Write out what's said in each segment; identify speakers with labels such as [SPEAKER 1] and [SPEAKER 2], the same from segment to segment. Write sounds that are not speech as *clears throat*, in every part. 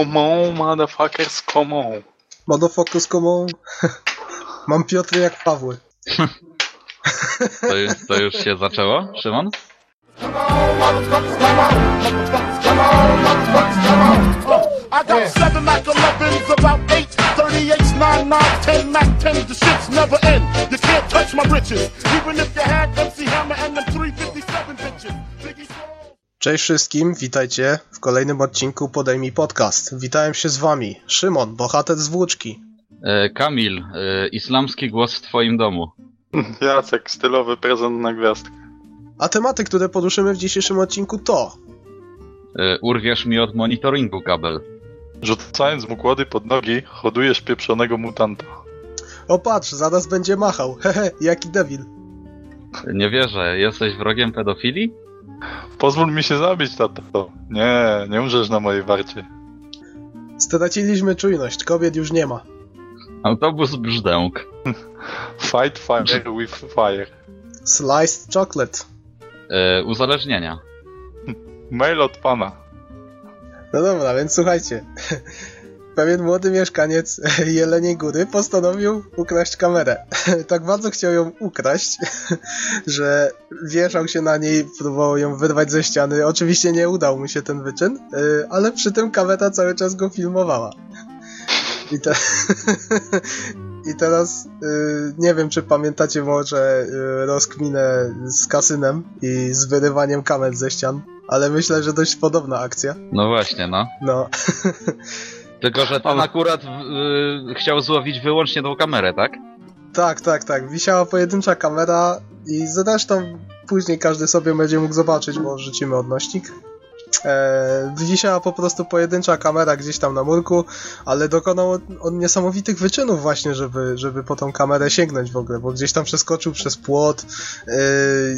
[SPEAKER 1] Come on, motherfuckers, come on.
[SPEAKER 2] Motherfuckers, come on. *laughs* Mam Piotr jak Pawły.
[SPEAKER 3] To, już- to już się zaczęło, Szymon?
[SPEAKER 4] I got seven Mac 11s, about eight 38s, nine nines, ten Mac 10s. The shit's never end. You can't touch my riches, even if you had MC Hammer and them
[SPEAKER 2] Cześć wszystkim, witajcie w kolejnym odcinku Podejmij Podcast. Witałem się z wami, Szymon, bohater z włóczki.
[SPEAKER 3] E, Kamil, e, islamski głos w twoim domu. *laughs*
[SPEAKER 1] Jacek, stylowy prezent na gwiazdkę.
[SPEAKER 2] A tematy, które poruszymy w dzisiejszym odcinku to
[SPEAKER 3] E, urwiesz mi od monitoringu kabel.
[SPEAKER 1] Rzucając mu kłody pod nogi, hodujesz pieprzonego mutanta.
[SPEAKER 2] O patrz, zaraz będzie machał, *laughs* hehe, jaki debil.
[SPEAKER 3] Nie wierzę, jesteś wrogiem pedofilii?
[SPEAKER 1] Pozwól mi się zabić, tato. Nie, nie umrzesz na mojej warcie.
[SPEAKER 2] Straciliśmy czujność, kobiet już nie ma.
[SPEAKER 3] Autobus brzdęk.
[SPEAKER 1] Fight fire with fire.
[SPEAKER 2] Sliced chocolate.
[SPEAKER 3] E, uzależnienia.
[SPEAKER 1] Mail od pana.
[SPEAKER 2] No dobra, więc słuchajcie. Pewien młody mieszkaniec *laughs* Jeleniej Góry postanowił ukraść kamerę. *laughs* Tak bardzo chciał ją ukraść, *laughs* że wieszał się na niej, próbował ją wyrwać ze ściany. Oczywiście nie udał mu się ten wyczyn, y, ale przy tym kamera cały czas go filmowała. I, te... I teraz y, nie wiem, czy pamiętacie może y, rozkminę z kasynem i z wyrywaniem kamer ze ścian, ale myślę, że dość podobna akcja.
[SPEAKER 3] No właśnie, no.
[SPEAKER 2] No,
[SPEAKER 3] Tylko, że ten akurat y, chciał złowić wyłącznie tą kamerę, tak?
[SPEAKER 2] tak, tak, tak. Wisiała pojedyncza kamera i zresztą później każdy sobie będzie mógł zobaczyć, bo rzucimy odnośnik. E, wisiała po prostu pojedyncza kamera gdzieś tam na murku, ale dokonał on, on niesamowitych wyczynów właśnie, żeby, żeby po tą kamerę sięgnąć w ogóle, bo gdzieś tam przeskoczył przez płot e,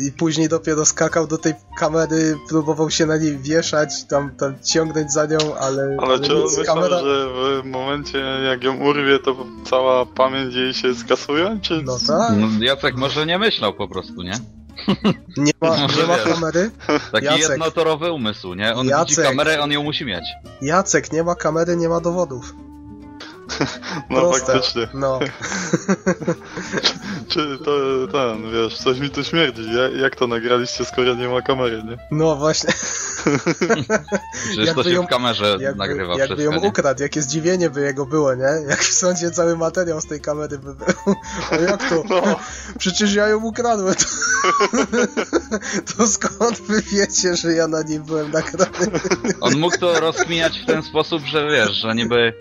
[SPEAKER 2] i później dopiero skakał do tej kamery, próbował się na niej wieszać, tam, tam ciągnąć za nią, ale,
[SPEAKER 1] Ale czy on myślał, że w momencie jak ją urwie, to cała pamięć jej się skasuje? Czy...
[SPEAKER 2] No tak,
[SPEAKER 3] No, Jacek może nie myślał po prostu, nie?
[SPEAKER 2] Nie ma,
[SPEAKER 3] Może
[SPEAKER 2] nie ma
[SPEAKER 3] wiesz.
[SPEAKER 2] kamery,
[SPEAKER 3] Taki
[SPEAKER 2] Jacek.
[SPEAKER 3] jednotorowy umysł, nie? On widzi
[SPEAKER 2] Jacek.
[SPEAKER 3] kamerę, on ją musi mieć.
[SPEAKER 2] Jacek, nie ma kamery, nie ma dowodów. *laughs*
[SPEAKER 1] No
[SPEAKER 2] Proste.
[SPEAKER 1] faktycznie.
[SPEAKER 2] No, *laughs*
[SPEAKER 1] Czy to ten, wiesz, coś mi tu śmierdzi. Jak, jak to nagraliście, skoro nie ma kamery, nie?
[SPEAKER 2] no właśnie.
[SPEAKER 3] Przecież *laughs*
[SPEAKER 2] Jakby
[SPEAKER 3] to się
[SPEAKER 2] ją-
[SPEAKER 3] w kamerze
[SPEAKER 2] Jakby,
[SPEAKER 3] nagrywa
[SPEAKER 2] jakby
[SPEAKER 3] wszystko,
[SPEAKER 2] ją
[SPEAKER 3] nie?
[SPEAKER 2] ukradł, jakie zdziwienie by jego było, nie? Jak w sądzie cały materiał z tej kamery by był. O jak to?
[SPEAKER 1] No,
[SPEAKER 2] Przecież ja ją ukradłem. To, to skąd wy wiecie, że ja na niej byłem nagrany?
[SPEAKER 3] On mógł to rozkminiać w ten sposób, że wiesz, że niby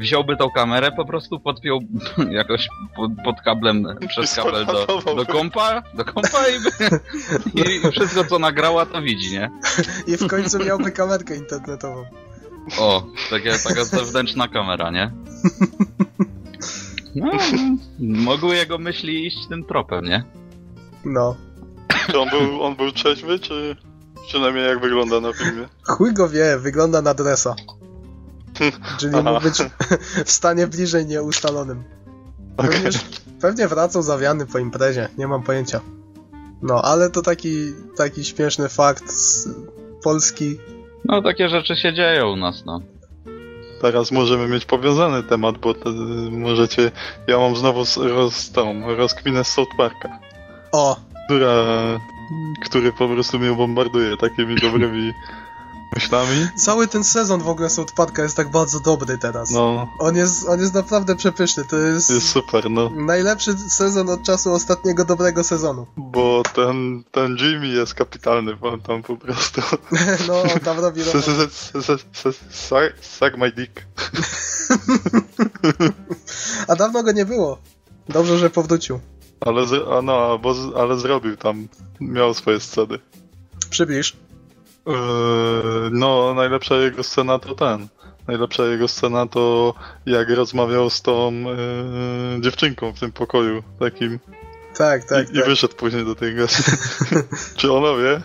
[SPEAKER 3] wziąłby tą kamerę, po prostu podpiął *laughs* jakoś pod, pod kablem, przez kabel do, do kompa, do kompa i, by, *laughs* i, wszystko co nagrała to widzi, nie?
[SPEAKER 2] I w końcu miałby kamerkę internetową.
[SPEAKER 3] O, takie, taka zewnętrzna kamera, nie? No, mogły jego myśli iść tym tropem, nie?
[SPEAKER 2] No.
[SPEAKER 1] czy on był, on był trzeźwy, czy przynajmniej jak wygląda na filmie?
[SPEAKER 2] Chuj go wie, wygląda na dresa. Czyli mógł być *laughs* w stanie bliżej nieustalonym.
[SPEAKER 1] Okej.
[SPEAKER 2] Pewnie, pewnie wracał zawiany po imprezie, nie mam pojęcia. No, ale to taki, taki śmieszny fakt z Polski.
[SPEAKER 3] No, takie rzeczy się dzieją u nas, no.
[SPEAKER 1] Teraz możemy mieć powiązany temat, bo to, możecie... Ja mam znowu z- roz, tą, rozkminę z South Parka,
[SPEAKER 2] O,
[SPEAKER 1] która, który po prostu mnie bombarduje takimi dobrymi *laughs* myślami.
[SPEAKER 2] cały ten sezon w ogóle South Parka jest tak bardzo dobry teraz.
[SPEAKER 1] No,
[SPEAKER 2] On, jest, on jest naprawdę przepyszny, to jest,
[SPEAKER 1] jest super, no.
[SPEAKER 2] najlepszy sezon od czasu ostatniego dobrego sezonu.
[SPEAKER 1] Bo ten, ten Jimmy jest kapitalny, bo on tam po prostu... *laughs*
[SPEAKER 2] No, on tam robi
[SPEAKER 1] Suck my dick. *laughs*
[SPEAKER 2] A dawno go nie było. Dobrze, że powrócił.
[SPEAKER 1] Ale, z, a no, bo ale zrobił tam, miał swoje sceny.
[SPEAKER 2] Przybliż.
[SPEAKER 1] Eee, no, najlepsza jego scena to ten. Najlepsza jego scena to jak rozmawiał z tą eee, dziewczynką w tym pokoju takim
[SPEAKER 2] Tak, tak,
[SPEAKER 1] i, i
[SPEAKER 2] tak.
[SPEAKER 1] wyszedł później do tej gości. *laughs* Czy ona wie?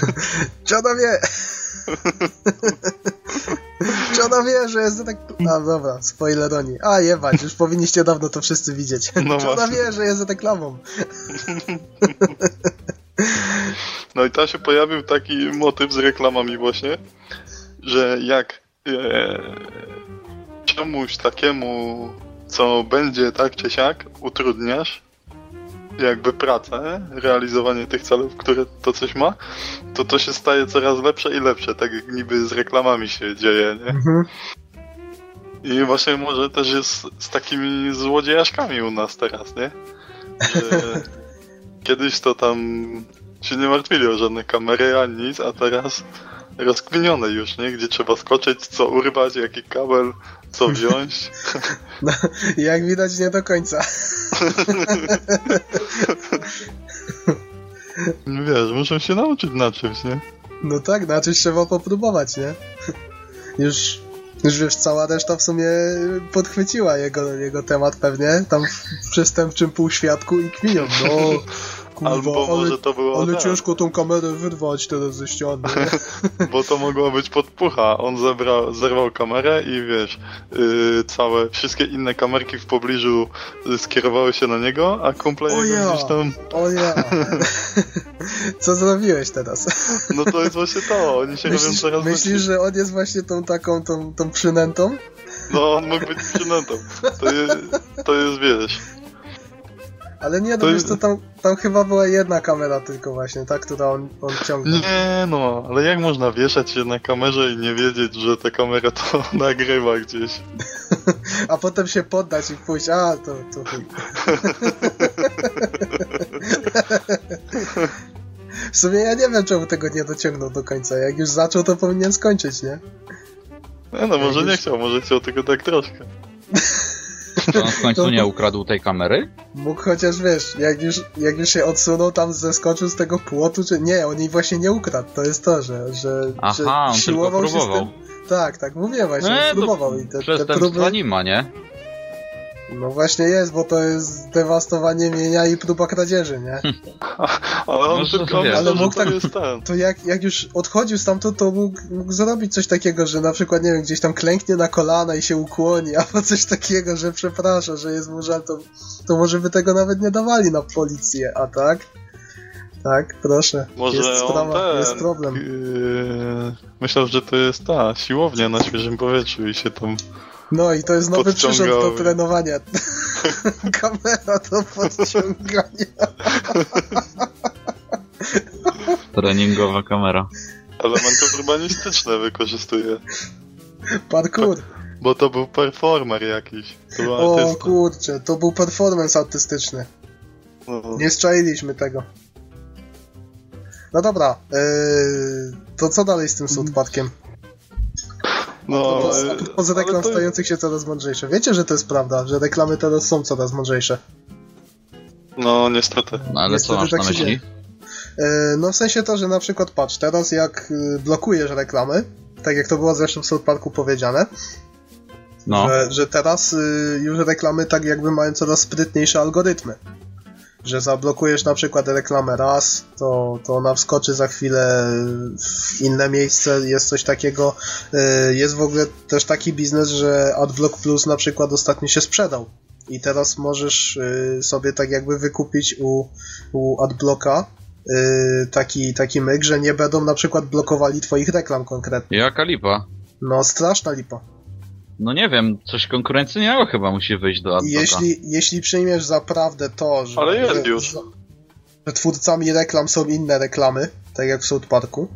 [SPEAKER 1] *laughs*
[SPEAKER 2] Czy ona wie? *laughs* Czy ona wie, że jest tak... A dobra, spoileroni. A jebać, już powinniście dawno to wszyscy widzieć.
[SPEAKER 1] No
[SPEAKER 2] Czy ona wie, że jest reklamą?
[SPEAKER 1] No i tam się pojawił taki motyw z reklamami właśnie, że jak e, czemuś takiemu, co będzie tak czy siak, utrudniasz jakby pracę, realizowanie tych celów, które to coś ma, to to się staje coraz lepsze i lepsze, tak jak niby z reklamami się dzieje, nie?
[SPEAKER 2] Mhm.
[SPEAKER 1] I właśnie może też jest z takimi złodziejaszkami u nas teraz, nie? Że *laughs* kiedyś to tam się nie martwili o żadne kamery ani nic, a teraz rozkminione już, nie? Gdzie trzeba skoczyć, co urwać, jaki kabel, co *laughs* wziąć.
[SPEAKER 2] No, jak widać nie do końca. *laughs*
[SPEAKER 1] Wiesz, muszą się nauczyć na czymś, nie?
[SPEAKER 2] No tak, na czymś trzeba popróbować, nie? Już, już wiesz, cała reszta w sumie podchwyciła jego, jego temat pewnie, tam w przestępczym półświadku i kminią, no *laughs* kurwa,
[SPEAKER 1] Albo
[SPEAKER 2] ale,
[SPEAKER 1] może to było
[SPEAKER 2] ale
[SPEAKER 1] tak,
[SPEAKER 2] ciężko tą kamerę wyrwać teraz ze ściany. *laughs*
[SPEAKER 1] bo to mogła być podpucha. On zebrał, zerwał kamerę i wiesz, yy, całe, wszystkie inne kamerki w pobliżu y, skierowały się na niego, a kumple jego
[SPEAKER 2] ja.
[SPEAKER 1] gdzieś tam...
[SPEAKER 2] O ja. *laughs* Co zrobiłeś teraz?
[SPEAKER 1] No to jest właśnie to, oni się robią
[SPEAKER 2] Myślisz,
[SPEAKER 1] coraz
[SPEAKER 2] myślisz, że on jest właśnie tą taką, tą, tą przynętą?
[SPEAKER 1] No, on mógł być przynętą. To jest, to jest wiesz.
[SPEAKER 2] Ale nie, no
[SPEAKER 1] To
[SPEAKER 2] wiesz
[SPEAKER 1] jest-
[SPEAKER 2] co, tam, tam chyba była jedna kamera tylko właśnie, ta, która on, on ciągnął.
[SPEAKER 1] Nie no, ale jak można wieszać się na kamerze i nie wiedzieć, że ta kamera to *laughs* nagrywa gdzieś?
[SPEAKER 2] A potem się poddać i pójść, a to, to. W sumie ja nie wiem, czemu tego nie dociągnął do końca. Jak już zaczął, to powinien skończyć, nie?
[SPEAKER 1] Nie no, może
[SPEAKER 2] Jak
[SPEAKER 1] nie
[SPEAKER 2] już-
[SPEAKER 1] chciał, może chciał tylko tak troszkę. *laughs*
[SPEAKER 3] To on w końcu nie ukradł tej kamery?
[SPEAKER 2] Mógł chociaż, wiesz, jak już, jak już się odsunął, tam zeskoczył z tego płotu, czy... Nie, on jej właśnie nie ukradł. To jest to, że, że,
[SPEAKER 3] Aha,
[SPEAKER 2] że
[SPEAKER 3] on tylko
[SPEAKER 2] siłował się z
[SPEAKER 3] próbował.
[SPEAKER 2] tym... Tak, tak, mówię właśnie,
[SPEAKER 3] Nie,
[SPEAKER 2] on próbował i te, te
[SPEAKER 3] Przestępstwa
[SPEAKER 2] próby...
[SPEAKER 3] nie ma, nie?
[SPEAKER 2] No właśnie jest, bo to jest dewastowanie mienia i próba kradzieży, nie?
[SPEAKER 1] Ale on
[SPEAKER 3] Może
[SPEAKER 1] tylko myślał,
[SPEAKER 2] Ale mógł tak-. To jak, jak już odchodził stamtąd, to mógł, mógł zrobić coś takiego, że na przykład, nie wiem, gdzieś tam klęknie na kolana i się ukłoni, *laughs* albo coś takiego, że przeprasza, że jest mu żal, to, to może by tego nawet nie dawali na policję, a tak? Tak, proszę.
[SPEAKER 1] Może
[SPEAKER 2] jest sprawa,
[SPEAKER 1] ten,
[SPEAKER 2] jest problem.
[SPEAKER 1] Yy, myślał, że to jest ta siłownia na świeżym powietrzu i się tam...
[SPEAKER 2] No i to jest nowy przyrząd do trenowania. *laughs* Kamera do podciągania.
[SPEAKER 3] Treningowa kamera.
[SPEAKER 1] Elementy urbanistyczne wykorzystuje.
[SPEAKER 2] Parkour.
[SPEAKER 1] Bo to był performer jakiś. To był
[SPEAKER 2] O
[SPEAKER 1] artysta.
[SPEAKER 2] kurczę, to był performance artystyczny.
[SPEAKER 1] No.
[SPEAKER 2] Nie szczailiśmy tego. No dobra, yy, to co dalej z tym Southparkiem?
[SPEAKER 1] No,
[SPEAKER 2] Po-
[SPEAKER 1] yy,
[SPEAKER 2] a propos reklam
[SPEAKER 1] to-
[SPEAKER 2] stających się coraz mądrzejsze. Wiecie, że to jest prawda, że reklamy teraz są coraz mądrzejsze.
[SPEAKER 1] No, niestety.
[SPEAKER 3] No ale co
[SPEAKER 2] Niestety
[SPEAKER 3] masz
[SPEAKER 2] tak
[SPEAKER 3] na
[SPEAKER 2] się
[SPEAKER 3] myśli?
[SPEAKER 2] dzieje. Yy, no w sensie to, że na przykład patrz, teraz jak yy, blokujesz reklamy, tak jak to było zresztą w South Parku powiedziane,
[SPEAKER 3] No.
[SPEAKER 2] że, że teraz y, już reklamy tak jakby mają coraz sprytniejsze algorytmy. Że zablokujesz na przykład reklamę raz, to, to ona wskoczy za chwilę w inne miejsce, jest coś takiego. Y, jest w ogóle też taki biznes, że AdBlock Plus na przykład ostatnio się sprzedał. I teraz możesz y, sobie tak jakby wykupić u, u AdBlocka y, taki, taki myk, że nie będą na przykład blokowali twoich reklam konkretnie.
[SPEAKER 3] Jaka lipa?
[SPEAKER 2] No straszna lipa.
[SPEAKER 3] No nie wiem, coś konkurencyjnego chyba musi wyjść do Adblocka.
[SPEAKER 2] Jeśli, jeśli przyjmiesz za prawdę to, że,
[SPEAKER 1] Ale jest
[SPEAKER 2] że,
[SPEAKER 1] już.
[SPEAKER 2] że twórcami reklam są inne reklamy, tak jak w South Parku,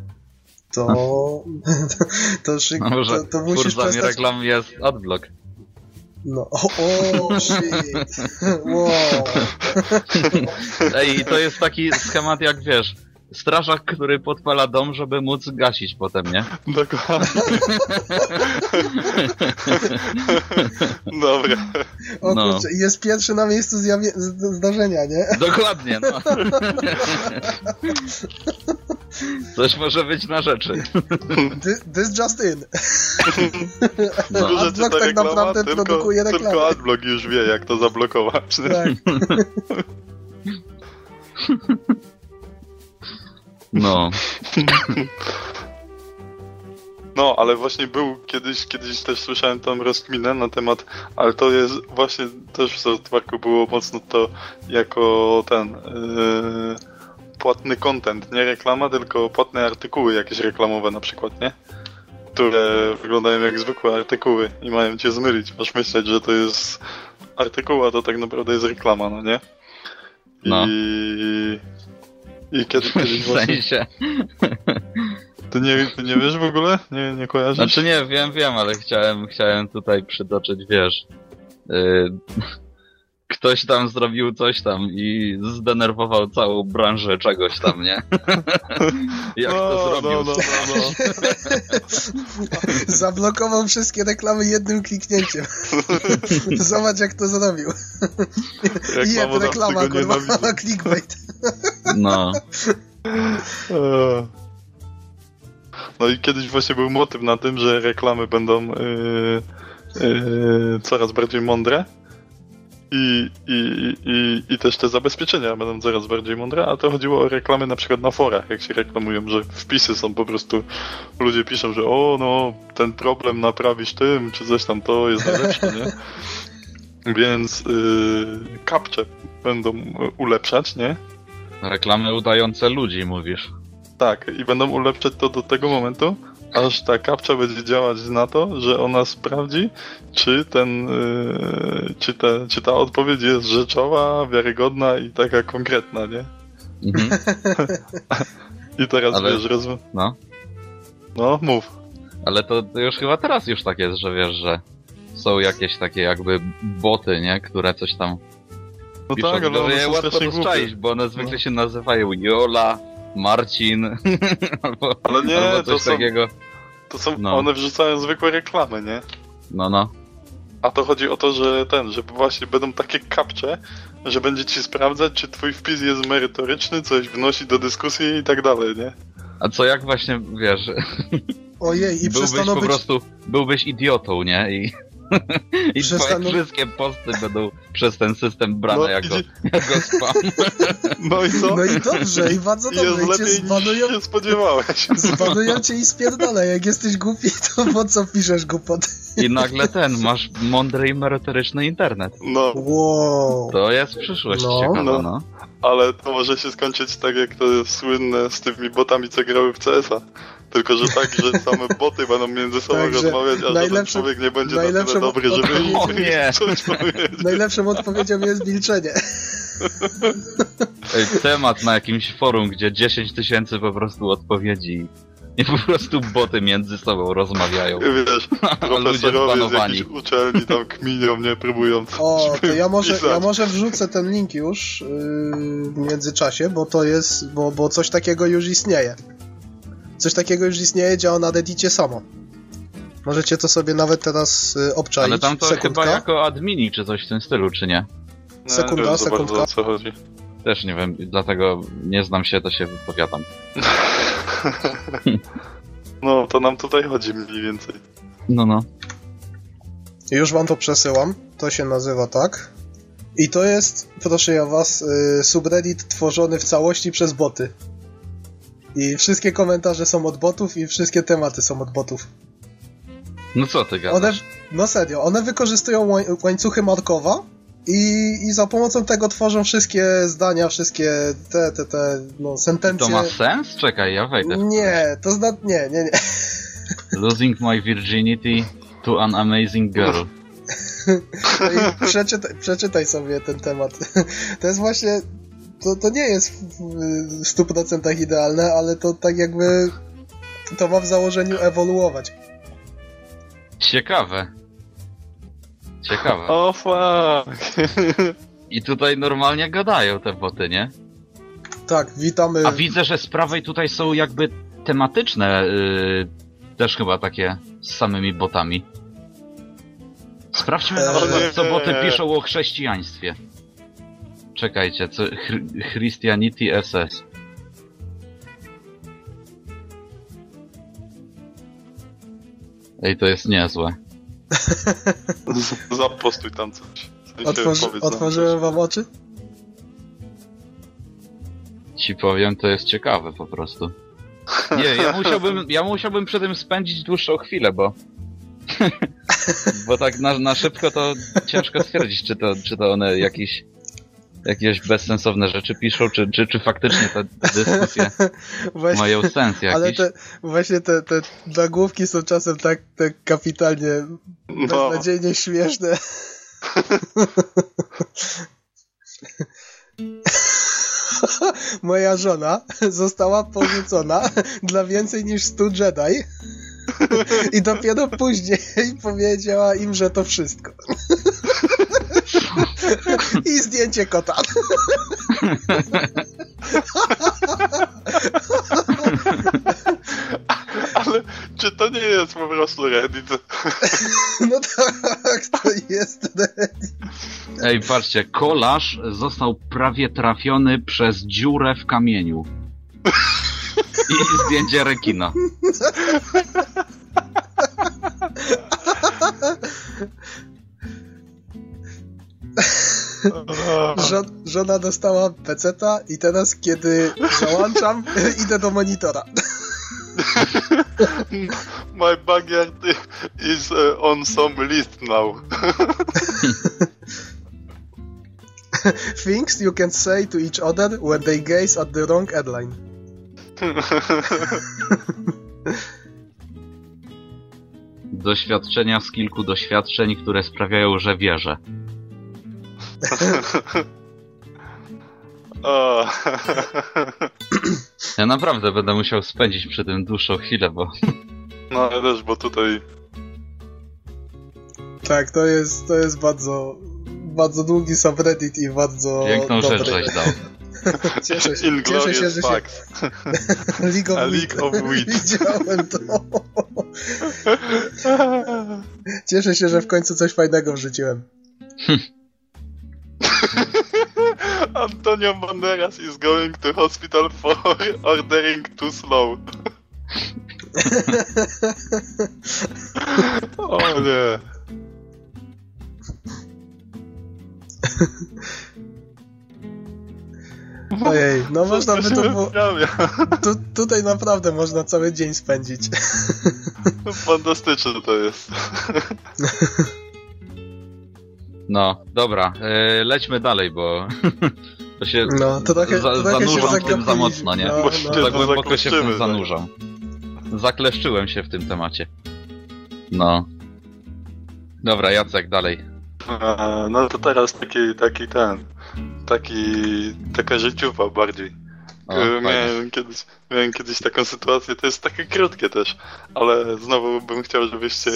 [SPEAKER 2] to, *laughs* to, szyk,
[SPEAKER 3] No może
[SPEAKER 2] to, to musisz
[SPEAKER 3] twórcami
[SPEAKER 2] przestać...
[SPEAKER 3] reklam jest Adblock.
[SPEAKER 2] No, o, o shit. *laughs* Wow. *laughs*
[SPEAKER 3] Ej, to jest taki schemat jak wiesz, strażak, który podpala dom, żeby móc gasić potem, nie?
[SPEAKER 1] Dokładnie. Dobra.
[SPEAKER 2] O
[SPEAKER 3] No.
[SPEAKER 2] kurczę, jest pierwszy na miejscu zdarzenia, nie?
[SPEAKER 3] Dokładnie, no. Coś może być na rzeczy.
[SPEAKER 2] This, this just in.
[SPEAKER 3] No.
[SPEAKER 2] Adblock
[SPEAKER 1] ta
[SPEAKER 2] tak
[SPEAKER 1] reklama,
[SPEAKER 2] naprawdę
[SPEAKER 1] tylko,
[SPEAKER 2] produkuje reklamy.
[SPEAKER 1] Tylko Adblock już wie, jak to zablokować. nie?
[SPEAKER 2] Tak. *laughs*
[SPEAKER 3] No.
[SPEAKER 1] No, ale właśnie był kiedyś, kiedyś też słyszałem tam rozkminę na temat, ale to jest właśnie też w South Parku było mocno to jako ten yy, płatny content, nie reklama, tylko płatne artykuły jakieś reklamowe na przykład, nie? które wyglądają jak zwykłe artykuły i mają cię zmylić. Masz myśleć, że to jest artykuł, a to tak naprawdę jest reklama, no nie? I...
[SPEAKER 3] No.
[SPEAKER 1] I kiedy, kiedyś
[SPEAKER 3] W
[SPEAKER 1] właśnie...
[SPEAKER 3] sensie. *laughs*
[SPEAKER 1] Ty nie, ty nie wiesz w ogóle? Nie, nie kojarzysz?
[SPEAKER 3] Znaczy nie, wiem, wiem, ale chciałem, chciałem tutaj przytoczyć, wiesz. y, ktoś tam zrobił coś tam i zdenerwował całą branżę czegoś tam, nie? *laughs* Jak to zrobił?
[SPEAKER 1] No, no, no, no. *laughs*
[SPEAKER 2] Zablokował wszystkie reklamy jednym kliknięciem. *laughs* Zobacz jak to zrobił. I jeb, reklama, kurwa, clickbait.
[SPEAKER 3] No.
[SPEAKER 1] Eee. No i kiedyś właśnie był motyw na tym, że reklamy będą yy, yy, coraz bardziej mądre i, i, i, i też te zabezpieczenia będą coraz bardziej mądre, a to chodziło o reklamy na przykład na forach, jak się reklamują, że wpisy są po prostu, ludzie piszą, że o no, ten problem naprawisz tym, czy coś tam, to jest najlepsze, nie? *laughs* Więc yy, kapcze będą ulepszać, nie?
[SPEAKER 3] Reklamy udające ludzi, mówisz.
[SPEAKER 1] Tak, i będą ulepszać to do tego momentu, aż ta kapcza będzie działać na to, że ona sprawdzi, czy ten, yy, czy, ta, czy ta odpowiedź jest rzeczowa, wiarygodna i taka konkretna, nie?
[SPEAKER 3] Mhm. *laughs*
[SPEAKER 1] I teraz
[SPEAKER 3] Ale-
[SPEAKER 1] wiesz, roz...
[SPEAKER 3] No.
[SPEAKER 1] No, mów.
[SPEAKER 3] Ale to, to już chyba teraz już tak jest, że wiesz, że są jakieś takie jakby boty, nie? Które coś tam
[SPEAKER 1] No
[SPEAKER 3] piszą,
[SPEAKER 1] tak, ale
[SPEAKER 3] że je łatwo rozczaić, bo one zwykle
[SPEAKER 1] No.
[SPEAKER 3] się nazywają Jola, Marcin, *laughs* albo,
[SPEAKER 1] Ale nie,
[SPEAKER 3] albo
[SPEAKER 1] to
[SPEAKER 3] coś
[SPEAKER 1] są,
[SPEAKER 3] takiego.
[SPEAKER 1] to są,
[SPEAKER 3] No.
[SPEAKER 1] one wrzucają zwykłe reklamy, nie?
[SPEAKER 3] No, no.
[SPEAKER 1] A to chodzi o to, że ten, że właśnie będą takie kapcze, że będzie ci sprawdzać, czy twój wpis jest merytoryczny, coś wnosi do dyskusji i tak dalej, nie?
[SPEAKER 3] A co jak właśnie, wiesz,
[SPEAKER 2] Ojej, i *laughs*
[SPEAKER 3] byłbyś
[SPEAKER 2] przestaną
[SPEAKER 3] po
[SPEAKER 2] być...
[SPEAKER 3] prostu, byłbyś idiotą, nie? I, *laughs* i twoje wszystkie posty będą przez ten system brane
[SPEAKER 1] No,
[SPEAKER 3] jako,
[SPEAKER 1] idzie- *laughs*
[SPEAKER 3] jako spam. *laughs*
[SPEAKER 1] No i co?
[SPEAKER 2] No i dobrze, i bardzo
[SPEAKER 1] Jest
[SPEAKER 2] dobrze. I cię
[SPEAKER 1] lepiej
[SPEAKER 2] zbanują,
[SPEAKER 1] niż się spodziewałeś.
[SPEAKER 2] zbanują cię i spierdolę. Jak jesteś głupi, to po co piszesz głupoty?
[SPEAKER 3] I nagle ten, masz mądry i merytoryczny internet.
[SPEAKER 1] No,
[SPEAKER 2] Wow.
[SPEAKER 3] To jest przyszłość
[SPEAKER 2] No,
[SPEAKER 3] ciekawa,
[SPEAKER 1] no.
[SPEAKER 3] no.
[SPEAKER 1] ale to może się skończyć tak jak to jest słynne z tymi botami, co grały w CS-a. Tylko, że tak, że *laughs* same boty będą między sobą
[SPEAKER 2] Tak,
[SPEAKER 1] rozmawiać, a żaden człowiek nie będzie na tyle dobry, żeby *laughs*
[SPEAKER 3] O nie.
[SPEAKER 1] coś powiedzieć. *laughs*
[SPEAKER 2] Najlepszą odpowiedzią jest milczenie.
[SPEAKER 3] Ej, Temat na jakimś forum, gdzie 10 tysięcy po prostu odpowiedzi i po prostu boty między sobą rozmawiają.
[SPEAKER 1] Wiesz, profesorowie z jakichś uczelni tam kminią, nie próbując
[SPEAKER 2] O, to ja może,
[SPEAKER 1] pisać.
[SPEAKER 2] ja może wrzucę ten link już yy, w międzyczasie, bo to jest, bo, bo coś takiego już istnieje. Coś takiego już istnieje, działa na Reddicie samo. Możecie to sobie nawet teraz y, obczaić.
[SPEAKER 3] Ale tam to
[SPEAKER 2] Sekundka.
[SPEAKER 3] chyba jako admini czy coś w tym stylu, czy nie?
[SPEAKER 1] Nie
[SPEAKER 2] Sekunda,
[SPEAKER 1] bardzo,
[SPEAKER 2] sekundka.
[SPEAKER 1] o co chodzi.
[SPEAKER 3] Też nie wiem, dlatego nie znam się, to się wypowiadam. *laughs*
[SPEAKER 1] No, to nam tutaj chodzi mniej więcej.
[SPEAKER 3] No, no.
[SPEAKER 2] Już wam to przesyłam. To się nazywa tak. I to jest, proszę ja was, y, subreddit tworzony w całości przez boty. I wszystkie komentarze są od botów i wszystkie tematy są od botów.
[SPEAKER 3] No co ty gadasz?
[SPEAKER 2] One, no serio, one wykorzystują łań, łańcuchy Markowa i, i za pomocą tego tworzą wszystkie zdania, wszystkie te, te, te, no, sentencje.
[SPEAKER 3] To ma sens? Czekaj, ja wejdę.
[SPEAKER 2] Nie, to zna... Nie, nie, nie.
[SPEAKER 3] Losing my virginity to an amazing girl. *laughs*
[SPEAKER 2] No i przeczytaj, przeczytaj sobie ten temat. To jest właśnie... To, to nie jest w, w 100% idealne, ale to tak jakby... To ma w założeniu ewoluować.
[SPEAKER 3] Ciekawe. Ciekawe.
[SPEAKER 1] O fuck! *laughs*
[SPEAKER 3] I tutaj normalnie gadają te boty, nie?
[SPEAKER 2] Tak, witamy...
[SPEAKER 3] A widzę, że z prawej tutaj są jakby tematyczne, yy, też chyba takie z samymi botami. Sprawdźmy na
[SPEAKER 2] Eee.
[SPEAKER 3] przykład, co boty piszą o chrześcijaństwie. Czekajcie, co... Chr- Christianity SS. Ej, to jest niezłe. *laughs*
[SPEAKER 1] Zapostuj tam coś. W sensie
[SPEAKER 2] Otworzy,
[SPEAKER 1] powiedz nam
[SPEAKER 2] otworzyłem wam oczy?
[SPEAKER 3] Ci powiem, to jest ciekawe po prostu. Nie, ja musiałbym, ja musiałbym przy tym spędzić dłuższą chwilę, bo... *laughs* bo tak na, na szybko to ciężko stwierdzić, czy to, czy to one jakiś jakieś bezsensowne rzeczy piszą, czy, czy, czy faktycznie te dyskusje *laughs*
[SPEAKER 2] Właśnie,
[SPEAKER 3] mają sens jakiś.
[SPEAKER 2] ale te, właśnie te, te nagłówki są czasem tak, tak kapitalnie,
[SPEAKER 1] No,
[SPEAKER 2] beznadziejnie śmieszne. *laughs* Moja żona została porzucona dla więcej niż 100 Jedi *laughs* i dopiero później powiedziała im, że to wszystko. *laughs* I zdjęcie kota. *laughs*
[SPEAKER 1] ale czy to nie jest po prostu Reddit? *laughs*
[SPEAKER 2] No tak, to jest.
[SPEAKER 3] Ej, patrzcie, kolarz został prawie trafiony przez dziurę w kamieniu. I zdjęcie rekina. *laughs*
[SPEAKER 2] Żo żona dostała peceta i teraz, kiedy załączam, *laughs* idę do monitora. *laughs*
[SPEAKER 1] My backyard is uh, on some list now.
[SPEAKER 2] Things you can say to each other when they gaze at the wrong headline.
[SPEAKER 3] Doświadczenia z kilku doświadczeń, które sprawiają, że wierzę.
[SPEAKER 1] O,
[SPEAKER 3] Ja naprawdę będę musiał spędzić przy tym dłuższą chwilę, bo
[SPEAKER 1] no ale też, bo tutaj
[SPEAKER 2] Tak, to jest, to jest bardzo, bardzo długi subreddit i bardzo
[SPEAKER 3] piękną
[SPEAKER 2] dobry.
[SPEAKER 3] rzecz żeś dał. *laughs*
[SPEAKER 2] Cieszę się, cieszę się, że się...
[SPEAKER 1] Facts. *laughs*
[SPEAKER 2] League of
[SPEAKER 1] A. League of Wheat.
[SPEAKER 2] Widziałem to. Cieszę się, że w końcu coś fajnego wrzuciłem. *laughs* *laughs*
[SPEAKER 1] Antonio Banderas is going to hospital for *laughs* ordering too slow. *laughs* o nie.
[SPEAKER 2] Ojej, no można by to było... Tu, tutaj naprawdę można cały dzień spędzić.
[SPEAKER 1] Fantastyczne to jest.
[SPEAKER 3] No, dobra, e, lećmy dalej, bo *laughs* to się
[SPEAKER 2] No, to trochę,
[SPEAKER 3] za,
[SPEAKER 2] to trochę się
[SPEAKER 3] zanurzam w tym za mocno, nie?
[SPEAKER 2] No, no.
[SPEAKER 3] za głęboko się w tym
[SPEAKER 1] zakleszczymy,
[SPEAKER 3] zanurzam. Zakleszczyłem się w tym temacie. No. Dobra, Jacek, dalej.
[SPEAKER 1] No to teraz taki, taki ten, taki, taka życiowa bardziej.
[SPEAKER 3] O, fajnie.
[SPEAKER 1] miałem, kiedyś, miałem kiedyś taką sytuację, to jest takie krótkie też, ale znowu bym chciał, żebyście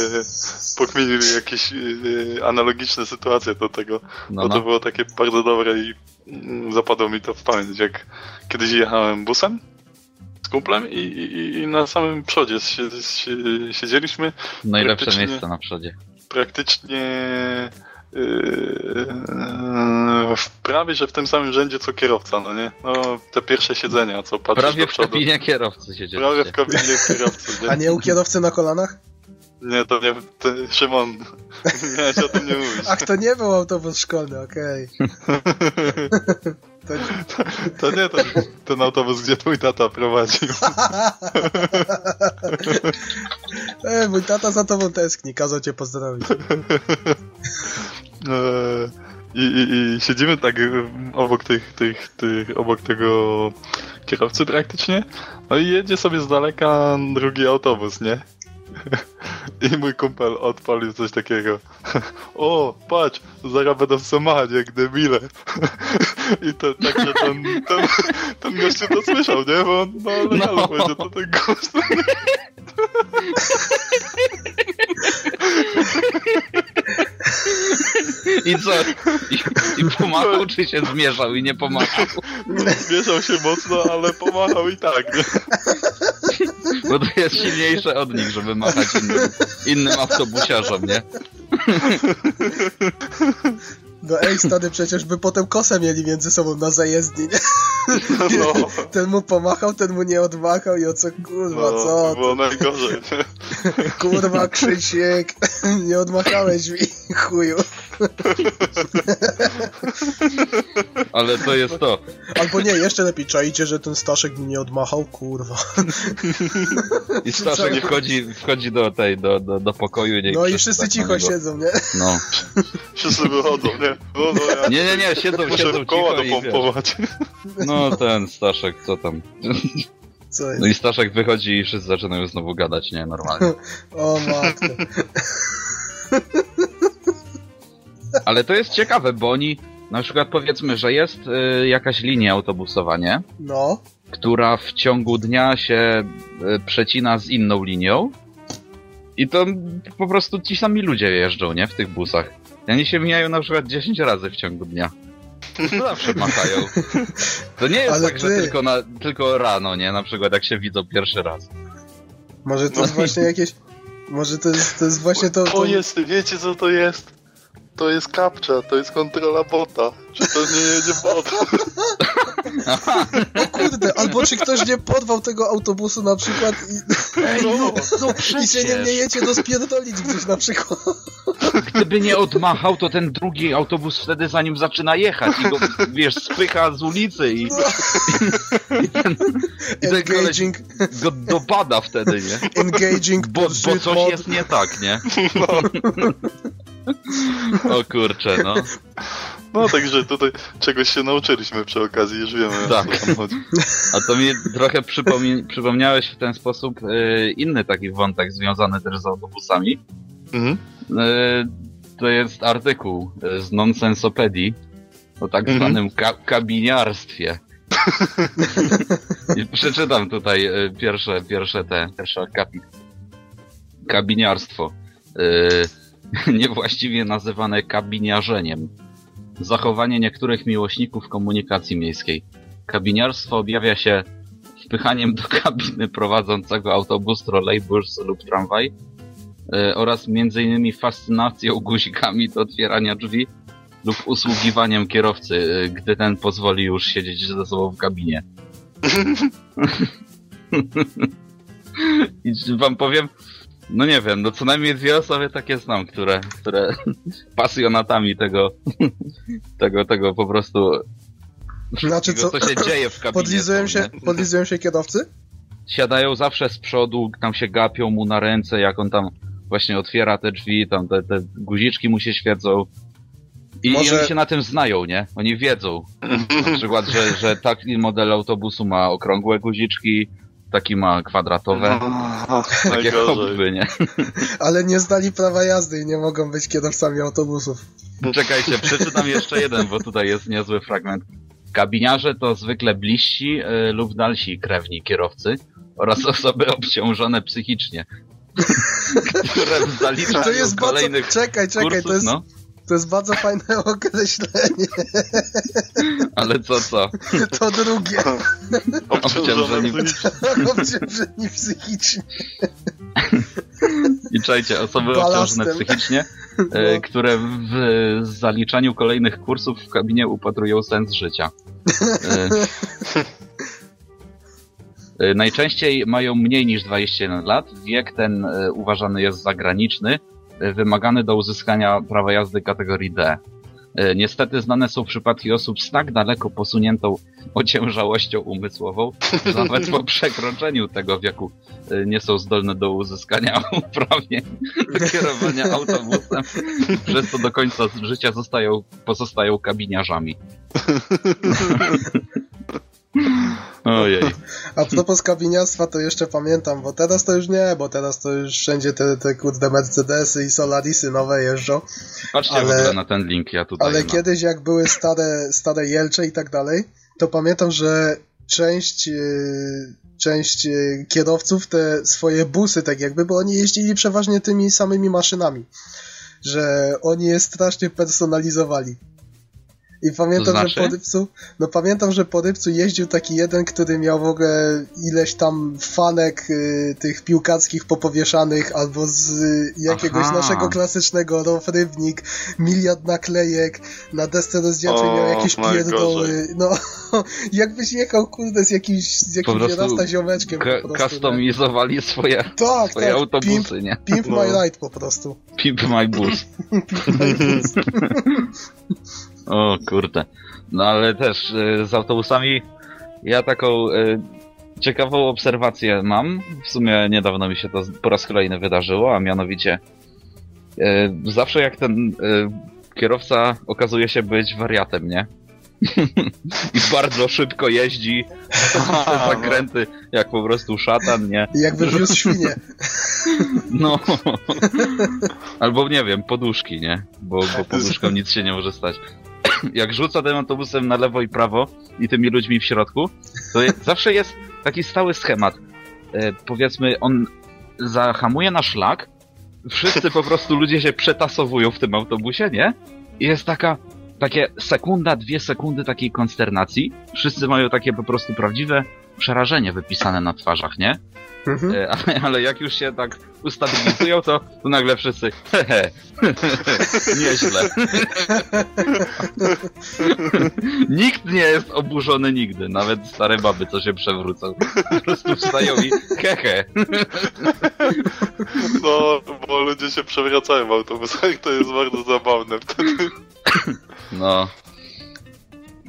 [SPEAKER 1] pokminili jakieś e, analogiczne sytuacje do tego,
[SPEAKER 3] No,
[SPEAKER 1] bo to
[SPEAKER 3] no.
[SPEAKER 1] było takie bardzo dobre i mm, zapadło mi to w pamięć, jak kiedyś jechałem busem z kumplem i, i, i na samym przodzie sie, sie, siedzieliśmy
[SPEAKER 3] Najlepsze miejsce na przodzie.
[SPEAKER 1] praktycznie prawie, że w tym samym rzędzie co kierowca, no nie? No, te pierwsze siedzenia, co patrzysz
[SPEAKER 3] Prawie
[SPEAKER 1] do
[SPEAKER 3] w kabinie kierowcy siedzieliście.
[SPEAKER 1] Prawie w kabinie kierowcy,
[SPEAKER 2] A
[SPEAKER 1] nie?
[SPEAKER 2] nie u kierowcy na kolanach?
[SPEAKER 1] Nie, to nie, ty, Szymon, *laughs* miałeś o tym nie mówić.
[SPEAKER 2] Ach, to nie był autobus szkolny, okej. *laughs* To... *laughs*
[SPEAKER 1] To nie ten, ten autobus, gdzie twój tata prowadził. *laughs*
[SPEAKER 2] E, mój tata za tobą tęskni, kazał cię pozdrowić.
[SPEAKER 1] Eee, I, i, I siedzimy tak em, obok tych, tych, tych, obok tego kierowcy praktycznie. No i jedzie sobie z daleka drugi autobus, nie? *laughs* I mój kumpel odpalił coś takiego. *laughs* O, patrz, zaraz będą samać jak debile. *laughs* I to tak, że ten, ten, ten gościu to słyszał, nie? Bo on no, legalnie
[SPEAKER 3] No.
[SPEAKER 1] powiedział, to ten gość.
[SPEAKER 3] I co? I, I pomachał, czy się zmierzał i nie pomachał?
[SPEAKER 1] Mieszał się mocno, ale pomachał i tak, nie?
[SPEAKER 3] Bo to jest silniejsze od nich, żeby machać innym, innym autobusiarzom, nie?
[SPEAKER 2] No ej, stary, przecież by potem kosę mieli między sobą na zajezdni, nie?
[SPEAKER 1] No. *laughs*
[SPEAKER 2] Ten mu pomachał, ten mu nie odmachał i o co kurwa,
[SPEAKER 1] No,
[SPEAKER 2] co?
[SPEAKER 1] było najgorzej? *laughs*
[SPEAKER 2] Kurwa, Krzysiek, *laughs* nie odmachałeś mi, chuju.
[SPEAKER 3] Ale to jest to.
[SPEAKER 2] Albo nie, jeszcze lepiej, czaicie, że ten Staszek mi nie odmachał, kurwa.
[SPEAKER 3] I Staszek wchodzi, wchodzi do tej, do, do, do pokoju. Nie
[SPEAKER 2] No i wszyscy cicho siedzą, nie?
[SPEAKER 3] No.
[SPEAKER 1] Wszyscy wychodzą, nie? No, no, ja
[SPEAKER 3] Nie, nie, nie, siedzą,
[SPEAKER 1] muszę
[SPEAKER 3] siedzą
[SPEAKER 1] w koła
[SPEAKER 3] cicho i wiesz.
[SPEAKER 1] dopompować.
[SPEAKER 3] No ten Staszek, co tam.
[SPEAKER 2] Co
[SPEAKER 3] No
[SPEAKER 2] jest?
[SPEAKER 3] i Staszek wychodzi i wszyscy zaczynają znowu gadać, nie, normalnie.
[SPEAKER 2] O matko.
[SPEAKER 3] Ale to jest ciekawe, bo oni, na przykład powiedzmy, że jest y, jakaś linia autobusowa, nie?
[SPEAKER 2] No.
[SPEAKER 3] która w ciągu dnia się e, przecina z inną linią i to po prostu ci sami ludzie jeżdżą, nie? W tych busach. I Oni się mijają na przykład 10 razy w ciągu dnia. To zawsze machają. To nie jest
[SPEAKER 2] Ale
[SPEAKER 3] tak, że
[SPEAKER 2] ty-
[SPEAKER 3] tylko, na, tylko rano, nie? Na przykład jak się widzą pierwszy raz.
[SPEAKER 2] Może to jest właśnie jakieś... Może to jest, to jest właśnie to...
[SPEAKER 1] To jest, wiecie co to jest? To jest kapcza, to jest kontrola bota. Czy to nie jedzie bot? *laughs*
[SPEAKER 2] O kurde, albo czy ktoś nie porwał tego autobusu na przykład i,
[SPEAKER 3] Ej, no, no
[SPEAKER 2] i się nie miejecie do spierdolić gdzieś na przykład.
[SPEAKER 3] Gdyby nie odmachał, to ten drugi autobus wtedy za nim zaczyna jechać i go, wiesz, spycha z ulicy i, i ten, i ten koleś
[SPEAKER 2] Engaging,
[SPEAKER 3] go dopada wtedy, nie?
[SPEAKER 2] engaging
[SPEAKER 3] Bo, bo
[SPEAKER 2] pursuit
[SPEAKER 3] coś
[SPEAKER 2] mode.
[SPEAKER 3] jest nie tak, nie? O kurczę, no.
[SPEAKER 1] No także tutaj czegoś się nauczyliśmy przy okazji, już wiemy
[SPEAKER 3] Tak.
[SPEAKER 1] o co tam chodzi.
[SPEAKER 3] A to mi trochę przypomni- przypomniałeś w ten sposób e, inny taki wątek związany też z autobusami.
[SPEAKER 1] Mhm.
[SPEAKER 3] E, to jest artykuł e, z Nonsensopedii o tak
[SPEAKER 1] Mhm.
[SPEAKER 3] zwanym ka- kabiniarstwie. *laughs* I przeczytam tutaj e, pierwsze, pierwsze te, pierwsze akapit. Kabiniarstwo. *laughs* Niewłaściwie nazywane kabiniarzeniem. Zachowanie niektórych miłośników komunikacji miejskiej. Kabiniarstwo objawia się wpychaniem do kabiny prowadzącego autobus, trolejbus lub tramwaj e, oraz m.in. fascynacją guzikami do otwierania drzwi lub usługiwaniem kierowcy, e, gdy ten pozwoli już siedzieć ze sobą w kabinie. *laughs* *laughs* I czy wam powiem, no nie wiem, no co najmniej dwie osoby takie znam, które, które *laughs* pasjonatami tego, *laughs* tego, tego po prostu,
[SPEAKER 2] Znaczy
[SPEAKER 3] tego,
[SPEAKER 2] co,
[SPEAKER 3] co się dzieje w *laughs* kabinie.
[SPEAKER 2] podlizują się, podlizują się kierowcy?
[SPEAKER 3] siadają zawsze z przodu, tam się gapią mu na ręce, jak on tam właśnie otwiera te drzwi, tam te, te guziczki mu się świecą. I
[SPEAKER 2] Może-
[SPEAKER 3] oni się na tym znają, nie? Oni wiedzą. Na przykład, że, że taki model autobusu ma okrągłe guziczki, taki ma kwadratowe.
[SPEAKER 1] Ach,
[SPEAKER 3] Takie
[SPEAKER 1] najgorzej.
[SPEAKER 3] hobby, nie? *laughs*
[SPEAKER 2] Ale nie zdali prawa jazdy i nie mogą być kierowcami autobusów.
[SPEAKER 3] Czekajcie, przeczytam jeszcze jeden, bo tutaj jest niezły fragment. Kabiniarze to zwykle bliżsi y, lub dalsi krewni kierowcy oraz *laughs* osoby obciążone psychicznie, *laughs* które w zaliczaniu
[SPEAKER 2] To jest bardzo...
[SPEAKER 3] kolejnych
[SPEAKER 2] Czekaj, czekaj,
[SPEAKER 3] kursów,
[SPEAKER 2] to jest,
[SPEAKER 3] no,
[SPEAKER 2] to jest bardzo fajne *laughs* określenie.
[SPEAKER 3] ale co, co?
[SPEAKER 2] To drugie.
[SPEAKER 1] Obciążone
[SPEAKER 3] Obciążeni.
[SPEAKER 1] psychicznie. *laughs*
[SPEAKER 2] Obciążeni psychicznie.
[SPEAKER 3] I czajcie, osoby
[SPEAKER 2] Balastem.
[SPEAKER 3] obciążone psychicznie,
[SPEAKER 2] No.
[SPEAKER 3] e, które w zaliczaniu kolejnych kursów w kabinie upatrują sens życia. E, e, Najczęściej mają mniej niż 21 lat. Wiek ten uważany jest zagraniczny, e, wymagany do uzyskania prawa jazdy kategorii D. E, Niestety znane są przypadki osób z tak daleko posuniętą ociężałością umysłową, że nawet po przekroczeniu tego wieku e, nie są zdolne do uzyskania *laughs* uprawnień do kierowania autobusem. Przez to do końca życia zostają, pozostają kabiniarzami. *laughs* Ojej. *laughs*
[SPEAKER 2] A propos kabiniarstwa, to jeszcze pamiętam, bo teraz to już nie, bo teraz to już wszędzie te, te kurde Mercedesy i Solarisy nowe jeżdżą.
[SPEAKER 3] Patrzcie
[SPEAKER 2] Ale-
[SPEAKER 3] w ogóle na ten link, ja tutaj
[SPEAKER 2] Ale
[SPEAKER 3] mam.
[SPEAKER 2] kiedyś jak były stare, stare Jelcze i tak dalej, to pamiętam, że część, yy, część yy, kierowców te swoje busy tak jakby, bo oni jeździli przeważnie tymi samymi maszynami, że oni je strasznie personalizowali. I pamiętam,
[SPEAKER 3] To znaczy?
[SPEAKER 2] że po Rybcu, no pamiętam, że po Rybcu jeździł taki jeden, który miał w ogóle ileś tam fanek y, tych piłkarskich popowieszanych, albo z y, jakiegoś
[SPEAKER 3] Aha.
[SPEAKER 2] naszego klasycznego Rolf Rybnik, miliard naklejek, na desce rozdzielczej miał jakieś pierdoły, no *laughs* jakbyś jechał kurde z jakimś, z jakimś rasta ziomeczkiem po prostu. nie?
[SPEAKER 3] customizowali swoje,
[SPEAKER 2] Tak,
[SPEAKER 3] swoje
[SPEAKER 2] tak,
[SPEAKER 3] autobusy, nie?
[SPEAKER 2] Pimp, pimp
[SPEAKER 1] No.
[SPEAKER 2] my ride po prostu.
[SPEAKER 3] Pimp my bus. *laughs*
[SPEAKER 2] Pimp my bus. *laughs*
[SPEAKER 3] O kurde. No ale też y, z autobusami ja taką y, ciekawą obserwację mam. W sumie niedawno mi się to po raz kolejny wydarzyło, a mianowicie y, zawsze jak ten y, kierowca okazuje się być wariatem, nie? *laughs* I bardzo szybko jeździ te *laughs* *laughs* zakręty, jak po prostu szatan, nie?
[SPEAKER 2] Jakby wiózł świnie.
[SPEAKER 3] No. Albo nie wiem, poduszki, nie? Bo, bo poduszką nic się nie może stać. *clears throat* Jak rzuca tym autobusem na lewo i prawo i tymi ludźmi w środku, to *laughs* zawsze jest taki stały schemat. E, powiedzmy, on zahamuje na szlak, wszyscy po prostu ludzie się przetasowują w tym autobusie, nie? I jest taka, takie sekunda, dwie sekundy takiej konsternacji. Wszyscy mają takie po prostu prawdziwe przerażenie wypisane na twarzach, nie?
[SPEAKER 2] Mhm.
[SPEAKER 3] E, Ale, ale jak już się tak ustabilizują, to, to nagle wszyscy hehe, nieźle. Nikt nie jest oburzony nigdy, nawet stare baby, co się przewrócą. Po prostu wstają i hehe.
[SPEAKER 1] No, bo ludzie się przewracają w autobusach, to jest bardzo zabawne wtedy.
[SPEAKER 3] No.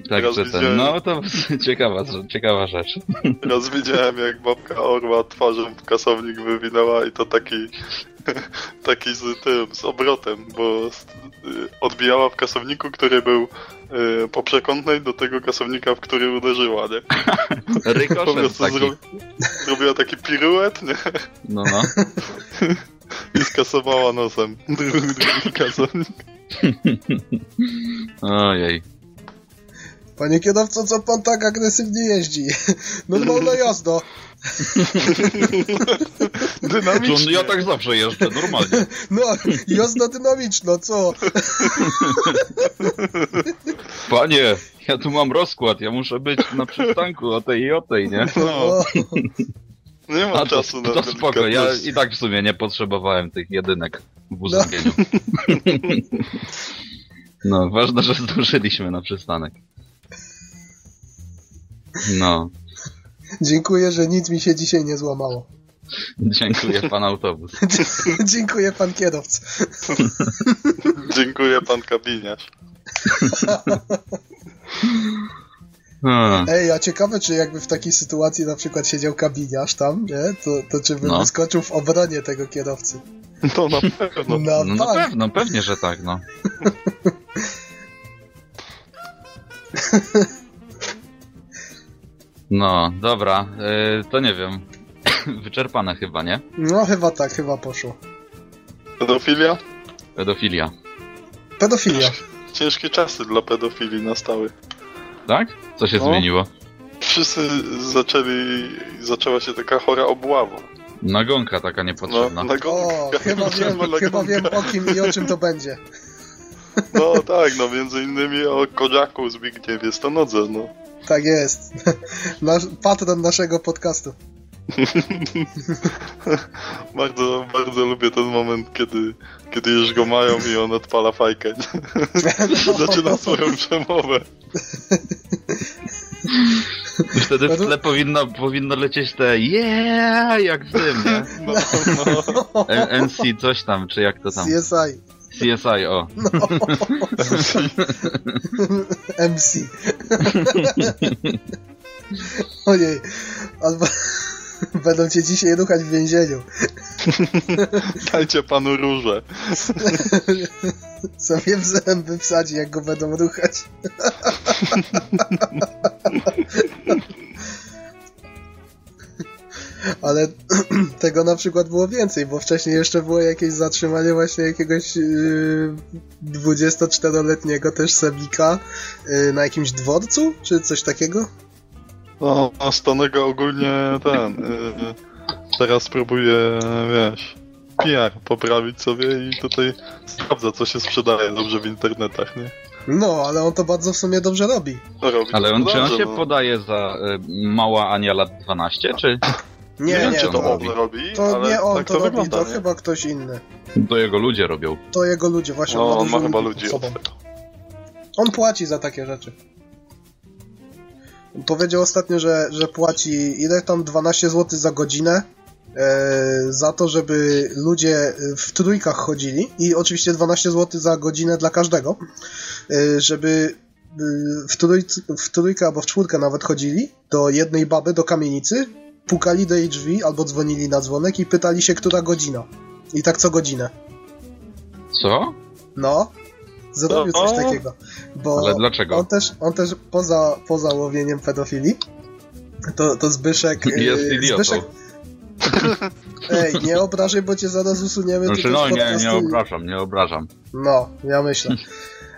[SPEAKER 3] Także ten, no to *laughs* ciekawa, ciekawa rzecz. *laughs*
[SPEAKER 1] Raz widziałem, jak babka Orła twarzą w kasownik wywinęła i to taki, *laughs* taki z tym, z obrotem, bo y, odbijała w kasowniku, który był y, po przekątnej do tego kasownika, w który uderzyła, nie? Po
[SPEAKER 3] Rykoszet
[SPEAKER 1] prostu
[SPEAKER 3] taki.
[SPEAKER 1] zro... zrobiła taki piruet, nie?
[SPEAKER 3] No, no.
[SPEAKER 1] I skasowała nosem drugi kasownik. *laughs*
[SPEAKER 3] Ojej.
[SPEAKER 2] Panie kierowco, co pan tak agresywnie jeździ? Normalna jazda. *laughs*
[SPEAKER 1] Dynamicznie.
[SPEAKER 3] Ja tak zawsze jeżdżę, normalnie. *laughs*
[SPEAKER 2] No, jazda dynamiczna, co?
[SPEAKER 3] Panie, ja tu mam rozkład, ja muszę być na przystanku o tej i o tej, nie?
[SPEAKER 1] No,
[SPEAKER 2] O,
[SPEAKER 1] nie mam
[SPEAKER 3] A to,
[SPEAKER 1] czasu na
[SPEAKER 3] to spoko, ja i tak w sumie nie potrzebowałem tych jedynek w uzasadnieniu. *laughs* No, ważne, że zdążyliśmy na przystanek. No,
[SPEAKER 2] dziękuję, że nic mi się dzisiaj nie złamało.
[SPEAKER 3] dziękuję pan autobus. *laughs*
[SPEAKER 2] dziękuję pan kierowca.
[SPEAKER 1] Dziękuję pan kabiniarz. *laughs*
[SPEAKER 3] A,
[SPEAKER 2] Ej, a ciekawe, czy jakby w takiej sytuacji na przykład siedział kabiniarz tam, nie? To, to czy by
[SPEAKER 3] No.
[SPEAKER 2] wyskoczył w obronie tego kierowcy?
[SPEAKER 1] No na pewno.
[SPEAKER 2] No,
[SPEAKER 3] No na pewno, pewnie, że tak, no. No, dobra, y, to nie wiem. *laughs* Wyczerpane chyba, nie?
[SPEAKER 2] No chyba tak, chyba poszło.
[SPEAKER 1] Pedofilia?
[SPEAKER 3] Pedofilia.
[SPEAKER 2] Pedofilia.
[SPEAKER 1] Ciężkie czasy dla pedofilii nastały.
[SPEAKER 3] Tak? Co się
[SPEAKER 1] No.
[SPEAKER 3] zmieniło?
[SPEAKER 1] Wszyscy zaczęli, zaczęła się taka chora obława.
[SPEAKER 3] Nagonka taka
[SPEAKER 1] No,
[SPEAKER 3] niepotrzebna.
[SPEAKER 1] nagonka.
[SPEAKER 2] O, chyba wiem, chyba wiem o kim i o czym to będzie.
[SPEAKER 1] No tak, no między innymi o Kodzaku Zbigniewie Stanodze, no.
[SPEAKER 2] Tak jest. Nasz, patron naszego podcastu. *laughs*
[SPEAKER 1] Bardzo, bardzo lubię ten moment, kiedy, kiedy już go mają i on odpala fajkę. *laughs* Zaczyna swoją przemowę.
[SPEAKER 3] I wtedy w
[SPEAKER 2] No
[SPEAKER 3] tle powinno, powinno lecieć te yeah, jak w tym, nie?
[SPEAKER 1] No, no.
[SPEAKER 3] NC coś tam, czy jak to tam?
[SPEAKER 2] CSI.
[SPEAKER 3] CSI, o.
[SPEAKER 2] MC. *laughs* Ojej. Albo *laughs* będą cię dzisiaj ruchać w więzieniu. *laughs*
[SPEAKER 1] Dajcie panu różę. *laughs*
[SPEAKER 2] Sobie w zęby wsadzi, jak go będą ruchać. Ale *clears throat* tego na przykład było więcej, bo wcześniej jeszcze było jakieś zatrzymanie właśnie jakiegoś yy, 24-letniego też Sebika yy, na jakimś dworcu, czy coś takiego?
[SPEAKER 1] No, a Stanego ogólnie ten... y, teraz próbuje, wiesz, PR poprawić sobie i tutaj sprawdza, co się sprzedaje dobrze w internetach, nie?
[SPEAKER 2] No, ale on to bardzo w sumie dobrze robi.
[SPEAKER 1] Robi
[SPEAKER 3] Ale on, czy on
[SPEAKER 1] dobrze,
[SPEAKER 3] się
[SPEAKER 1] no.
[SPEAKER 3] podaje za y, mała Ania lat 12, czy
[SPEAKER 2] Nie,
[SPEAKER 1] wiem,
[SPEAKER 2] nie,
[SPEAKER 1] czy
[SPEAKER 3] to
[SPEAKER 1] to,
[SPEAKER 3] robi.
[SPEAKER 1] on robi,
[SPEAKER 2] to
[SPEAKER 1] ale
[SPEAKER 2] nie on
[SPEAKER 1] tak
[SPEAKER 2] to robi,
[SPEAKER 1] wygląda,
[SPEAKER 2] to
[SPEAKER 1] nie?
[SPEAKER 2] chyba ktoś inny.
[SPEAKER 3] to jego ludzie robią?
[SPEAKER 2] To jego ludzie, właśnie
[SPEAKER 1] No,
[SPEAKER 2] on
[SPEAKER 1] on ma chyba
[SPEAKER 2] ludzi
[SPEAKER 1] od tego.
[SPEAKER 2] On płaci za takie rzeczy. Powiedział ostatnio, że, że płaci ile tam 12 zł za godzinę e, za to, żeby ludzie w trójkach chodzili i oczywiście 12 zł za godzinę dla każdego, e, żeby e, w, trój, w trójkę albo w czwórkę nawet chodzili do jednej baby, do kamienicy, pukali do jej drzwi albo dzwonili na dzwonek i pytali się, która godzina. I tak co godzinę.
[SPEAKER 3] Co?
[SPEAKER 2] No, Zrobił coś
[SPEAKER 1] O.
[SPEAKER 2] takiego. Bo
[SPEAKER 3] Ale dlaczego?
[SPEAKER 2] on też, on też poza, poza łowieniem pedofilii, to, to Zbyszek... *laughs* y,
[SPEAKER 3] Jest idiotą.
[SPEAKER 2] Zbyszek, *laughs* ej, nie obrażaj, bo cię zaraz usuniemy.
[SPEAKER 3] Znaczy, no nie, nie obrażam, nie obrażam.
[SPEAKER 2] No, ja myślę. *laughs*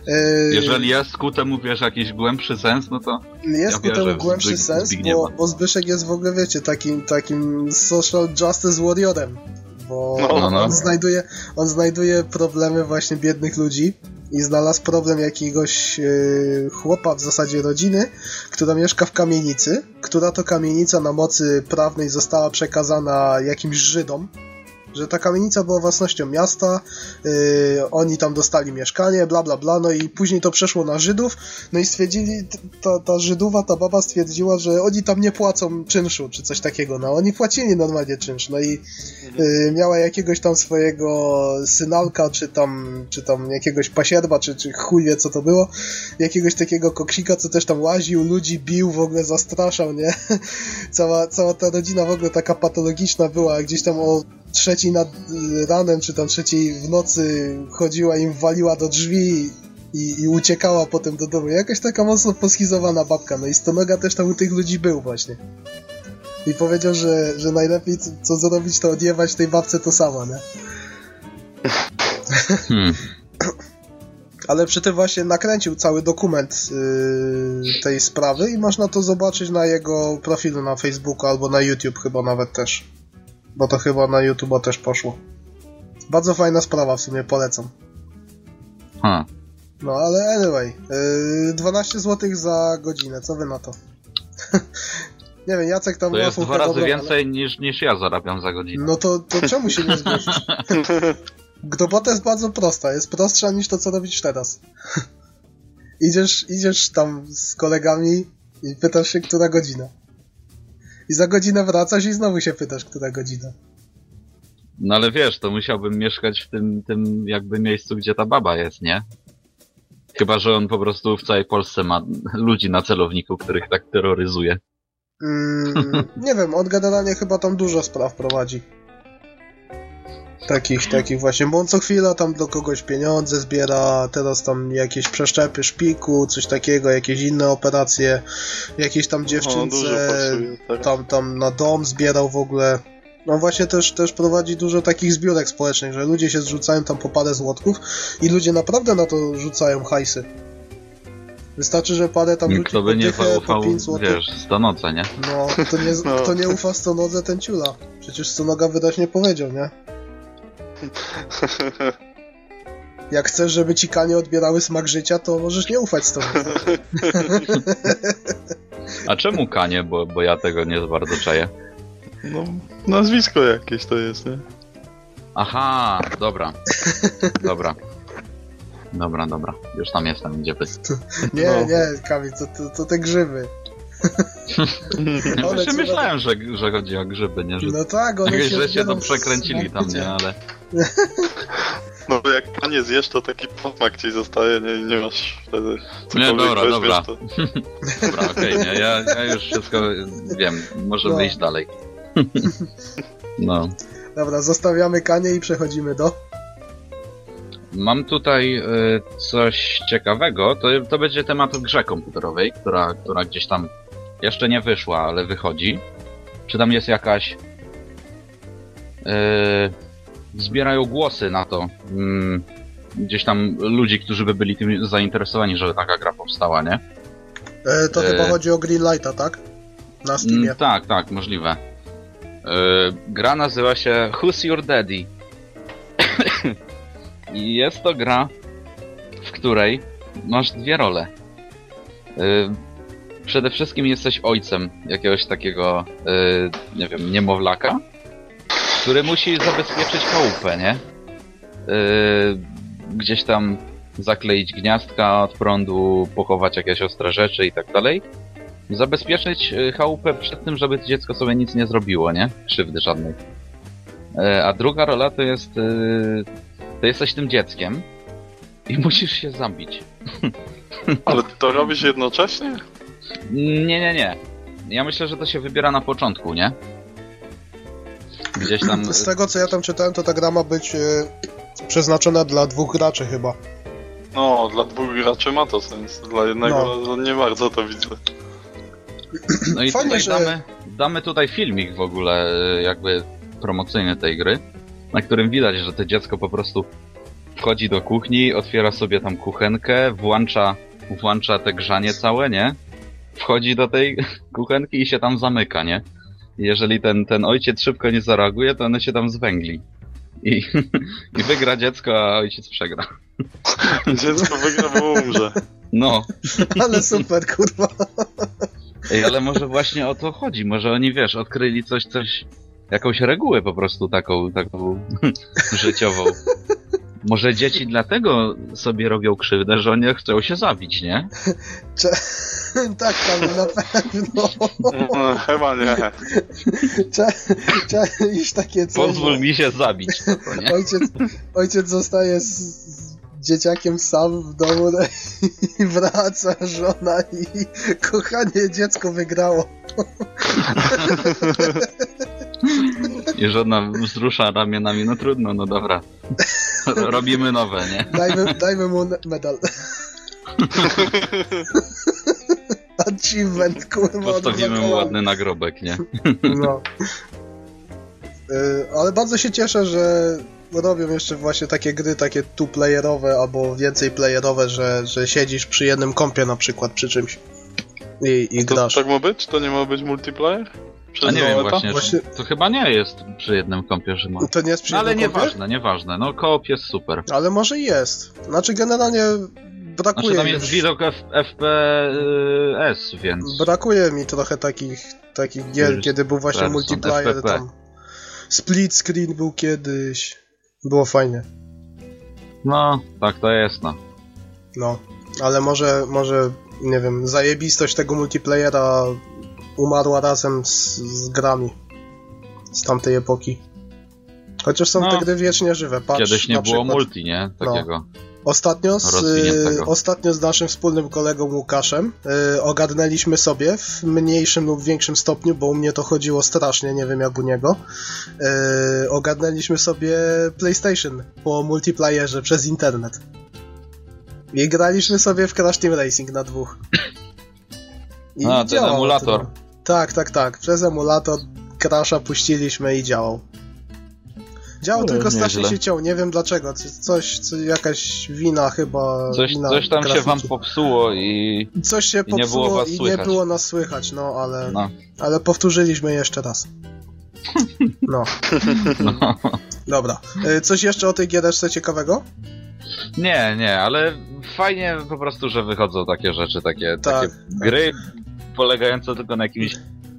[SPEAKER 2] Y,
[SPEAKER 3] Jeżeli jest ku temu, wiesz, jakiś głębszy sens, no to
[SPEAKER 2] Jest
[SPEAKER 3] Ja
[SPEAKER 2] ku temu głębszy sens, bo, bo Zbyszek jest w ogóle, wiecie, takim, takim social justice warriorem, bo
[SPEAKER 1] No,
[SPEAKER 3] no, no.
[SPEAKER 2] On, znajduje, on znajduje problemy właśnie biednych ludzi i znalazł problem jakiegoś yy, chłopa, w zasadzie rodziny, która mieszka w kamienicy, która to kamienica na mocy prawnej została przekazana jakimś Żydom, że ta kamienica była własnością miasta, yy, oni tam dostali mieszkanie, bla bla bla, no i później to przeszło na Żydów, no i stwierdzili, ta, ta Żydowa, ta baba stwierdziła, że oni tam nie płacą czynszu, czy coś takiego, no oni płacili normalnie czynsz, no i yy, miała jakiegoś tam swojego synalka, czy tam, czy tam jakiegoś pasierba, czy, czy chuj wie co to było, jakiegoś takiego koksika, co też tam łaził, ludzi bił, w ogóle zastraszał, nie? *laughs* Cała, cała ta rodzina w ogóle taka patologiczna była, gdzieś tam o trzeciej nad ranem, czy tam trzeciej w nocy chodziła im waliła do drzwi i, i uciekała potem do domu. Jakaś taka mocno poschizowana babka. No i Stonoga też tam u tych ludzi był właśnie. I powiedział, że, że najlepiej co, zrobić, to odjebać tej babce to sama, nie? *laughs*
[SPEAKER 3] hmm. *clears throat*
[SPEAKER 2] Ale przy tym właśnie nakręcił cały dokument yy, tej sprawy i można to zobaczyć na jego profilu na Facebooku albo na YouTube chyba nawet też. Bo to chyba na YouTube'a też poszło. Bardzo fajna sprawa w sumie, polecam.
[SPEAKER 3] Ha.
[SPEAKER 2] No ale anyway, yy, 12 zł za godzinę, co wy na to? *laughs* Nie wiem, Jacek tam
[SPEAKER 3] To jest dwa razy
[SPEAKER 2] dobra,
[SPEAKER 3] więcej niż, niż ja zarabiam za
[SPEAKER 2] Ale...
[SPEAKER 3] godzinę.
[SPEAKER 2] No to, to czemu się nie zgodzić? *laughs* Globota jest bardzo prosta, jest prostsza niż to, co robisz teraz. *laughs* idziesz, idziesz tam z kolegami i pytasz się, która godzina. I za godzinę wracasz i znowu się pytasz, która godzina.
[SPEAKER 3] No ale wiesz, to musiałbym mieszkać w tym, tym jakby miejscu, gdzie ta baba jest, nie? Chyba, że on po prostu w całej Polsce ma ludzi na celowniku, których tak terroryzuje.
[SPEAKER 2] Mm, nie wiem, on generalnie chyba tam dużo spraw prowadzi. Takich, takich właśnie, bo on co chwila tam do kogoś pieniądze zbiera, teraz tam jakieś przeszczepy szpiku, coś takiego, jakieś inne operacje, jakieś tam
[SPEAKER 1] No,
[SPEAKER 2] dziewczynce,
[SPEAKER 1] pasuje teraz.
[SPEAKER 2] tam, tam na dom zbierał w ogóle. No właśnie też, też prowadzi dużo takich zbiórek społecznych, że ludzie się zrzucają tam po parę złotków i ludzie naprawdę na to rzucają hajsy. Wystarczy, że parę tam po
[SPEAKER 3] by nie
[SPEAKER 2] dychę, po
[SPEAKER 3] zaufał,
[SPEAKER 2] 5 złotych.
[SPEAKER 3] wiesz, stonodze, nie?
[SPEAKER 2] No, kto nie,
[SPEAKER 1] No.
[SPEAKER 2] kto nie ufa stonodze, ten ciula. Przecież stonoga wyraźnie powiedział, nie? Jak chcesz, żeby ci kanie odbierały smak życia, to możesz nie ufać stonodze. *laughs*
[SPEAKER 3] A czemu Kanie? Bo, bo ja tego nie za bardzo czaję.
[SPEAKER 1] No, nazwisko jakieś to jest, nie?
[SPEAKER 3] Aha, dobra. Dobra. Dobra, dobra. Już tam jestem, gdzie wy.
[SPEAKER 2] Nie,
[SPEAKER 1] No.
[SPEAKER 2] nie, Kamil, to, to, to te grzyby. *laughs*
[SPEAKER 3] Ja
[SPEAKER 2] ci
[SPEAKER 3] myślałem, że, że chodzi o grzyby, nie? Że,
[SPEAKER 2] No tak, one
[SPEAKER 3] że,
[SPEAKER 2] się
[SPEAKER 3] że się to przekręcili tam, nie? Ale... *laughs*
[SPEAKER 1] No bo jak panie zjesz, to taki posmak ci zostaje, nie? I nie masz wtedy...
[SPEAKER 3] Nie, dobra,
[SPEAKER 1] weźmiesz,
[SPEAKER 3] dobra.
[SPEAKER 1] To... *laughs*
[SPEAKER 3] Dobra, okej, nie? Ja, ja już wszystko wiem. Możemy
[SPEAKER 2] No.
[SPEAKER 3] iść dalej. *laughs* No.
[SPEAKER 2] Dobra, zostawiamy kanie i przechodzimy do...
[SPEAKER 3] Mam tutaj y, coś ciekawego. To, to będzie temat grze komputerowej, która, która gdzieś tam jeszcze nie wyszła, ale wychodzi. Czy tam jest jakaś. y, zbierają głosy na to. Mm, gdzieś tam ludzi, którzy by byli tym zainteresowani, żeby taka gra powstała, nie?
[SPEAKER 2] E, to
[SPEAKER 3] E.
[SPEAKER 2] chyba chodzi o Greenlighta, tak? Na Steamie.
[SPEAKER 3] Mm, tak, tak, możliwe. Yy, gra nazywa się Who's Your Daddy? *coughs* I jest to gra, w której masz dwie role. Yy, przede wszystkim jesteś ojcem jakiegoś takiego, yy, nie wiem, niemowlaka, który musi zabezpieczyć chałupę, nie? Yy, gdzieś tam zakleić gniazdka od prądu, pochować jakieś ostre rzeczy i tak dalej zabezpieczyć y, chałupę przed tym, żeby dziecko sobie nic nie zrobiło, nie? Krzywdy żadnej. E, A druga rola to jest... y, To jesteś tym dzieckiem i musisz się zabić. *laughs*
[SPEAKER 1] Ale to robisz jednocześnie?
[SPEAKER 3] Nie, nie, nie. Ja myślę, że to się wybiera na początku, nie? Gdzieś tam...
[SPEAKER 2] Z tego co ja tam czytałem, to ta gra ma być e, przeznaczona dla dwóch graczy chyba.
[SPEAKER 1] No, dla dwóch graczy ma to sens. Dla jednego no. nie bardzo to widzę.
[SPEAKER 3] No i Fajnie, tutaj że... damy, damy tutaj filmik w ogóle y, jakby promocyjny tej gry, na którym widać, że to dziecko po prostu wchodzi do kuchni, otwiera sobie tam kuchenkę, włącza, włącza te grzanie całe, nie? Wchodzi do tej *laughs* kuchenki i się tam zamyka, nie? Jeżeli ten, ten ojciec szybko nie zareaguje, to one się tam zwęgli. I, *laughs* I wygra dziecko, a ojciec przegra. *laughs*
[SPEAKER 1] Dziecko wygra, bo umrze.
[SPEAKER 3] No.
[SPEAKER 2] Ale super, kurwa.
[SPEAKER 3] Ej, ale może właśnie o to chodzi. Może oni, wiesz, odkryli coś, coś, jakąś regułę po prostu taką, taką *laughs* życiową. Może dzieci dlatego sobie robią krzywdę, że oni chcą się zabić, nie? *laughs*
[SPEAKER 2] Cze *laughs* tak, tam na pewno.
[SPEAKER 1] No, chyba nie.
[SPEAKER 2] Cze Cze już takie
[SPEAKER 3] coś. Pozwól mi się zabić. *laughs*
[SPEAKER 2] Ojciec, ojciec zostaje z, z dzieciakiem sam w domu no i wraca żona i kochanie dziecko wygrało.
[SPEAKER 3] I żona wzrusza ramionami, no trudno, no dobra. Robimy nowe, nie?
[SPEAKER 2] Dajmy, dajmy mu medal. Achievement, kurwa.
[SPEAKER 3] Postawimy mu ładny nagrobek, nie? No.
[SPEAKER 2] Y, ale bardzo się cieszę, że robią jeszcze właśnie takie gry, takie two-playerowe albo więcej playerowe, że, że siedzisz przy jednym kompie na przykład przy czymś i, i
[SPEAKER 1] to,
[SPEAKER 2] grasz.
[SPEAKER 1] Tak ma być? To nie ma być multiplayer?
[SPEAKER 3] Przez A nie wiem właśnie, właśnie... To chyba nie jest przy jednym kompie, że ma.
[SPEAKER 2] To nie jest przy
[SPEAKER 3] no,
[SPEAKER 2] jednym
[SPEAKER 3] Ale nieważne, nieważne. No koop jest super.
[SPEAKER 2] Ale może jest. Znaczy generalnie brakuje...
[SPEAKER 3] Znaczy tam jest widok F FPS, więc...
[SPEAKER 2] Brakuje mi trochę takich, takich gier, kiedy był właśnie multiplayer tam. Split screen był kiedyś. Było fajnie.
[SPEAKER 3] No, tak to jest, no.
[SPEAKER 2] No, ale może, może, nie wiem, zajebistość tego multiplayera umarła razem z, z grami z tamtej epoki. Chociaż są no, te gry wiecznie żywe. Patrz,
[SPEAKER 3] kiedyś nie było
[SPEAKER 2] przykład,
[SPEAKER 3] multi, nie? No. Takiego. No.
[SPEAKER 2] Ostatnio z, y, ostatnio z naszym wspólnym kolegą Łukaszem y, ogarnęliśmy sobie w mniejszym lub większym stopniu, bo u mnie to chodziło strasznie, nie wiem jak u niego. Y, ogarnęliśmy sobie PlayStation po multiplayerze przez internet. I graliśmy sobie w Crash Team Racing na dwóch. *laughs*
[SPEAKER 3] I A, ten emulator. To.
[SPEAKER 2] Tak, tak, tak. Przez emulator Crasha puściliśmy i działał. Działał no, tylko strasznie nieźle. się ciął, nie wiem dlaczego. Coś, coś jakaś wina chyba.
[SPEAKER 3] Coś,
[SPEAKER 2] wina
[SPEAKER 3] coś tam grafiki. się wam popsuło i.
[SPEAKER 2] Coś się i popsuło nie było i nie było nas słychać, no ale. No. Ale powtórzyliśmy jeszcze raz. No. *laughs* no. Dobra. Y, coś jeszcze o tej giereczce ciekawego?
[SPEAKER 3] Nie, nie, ale fajnie po prostu, że wychodzą takie rzeczy, takie, tak, takie tak. gry polegające tylko na jakimś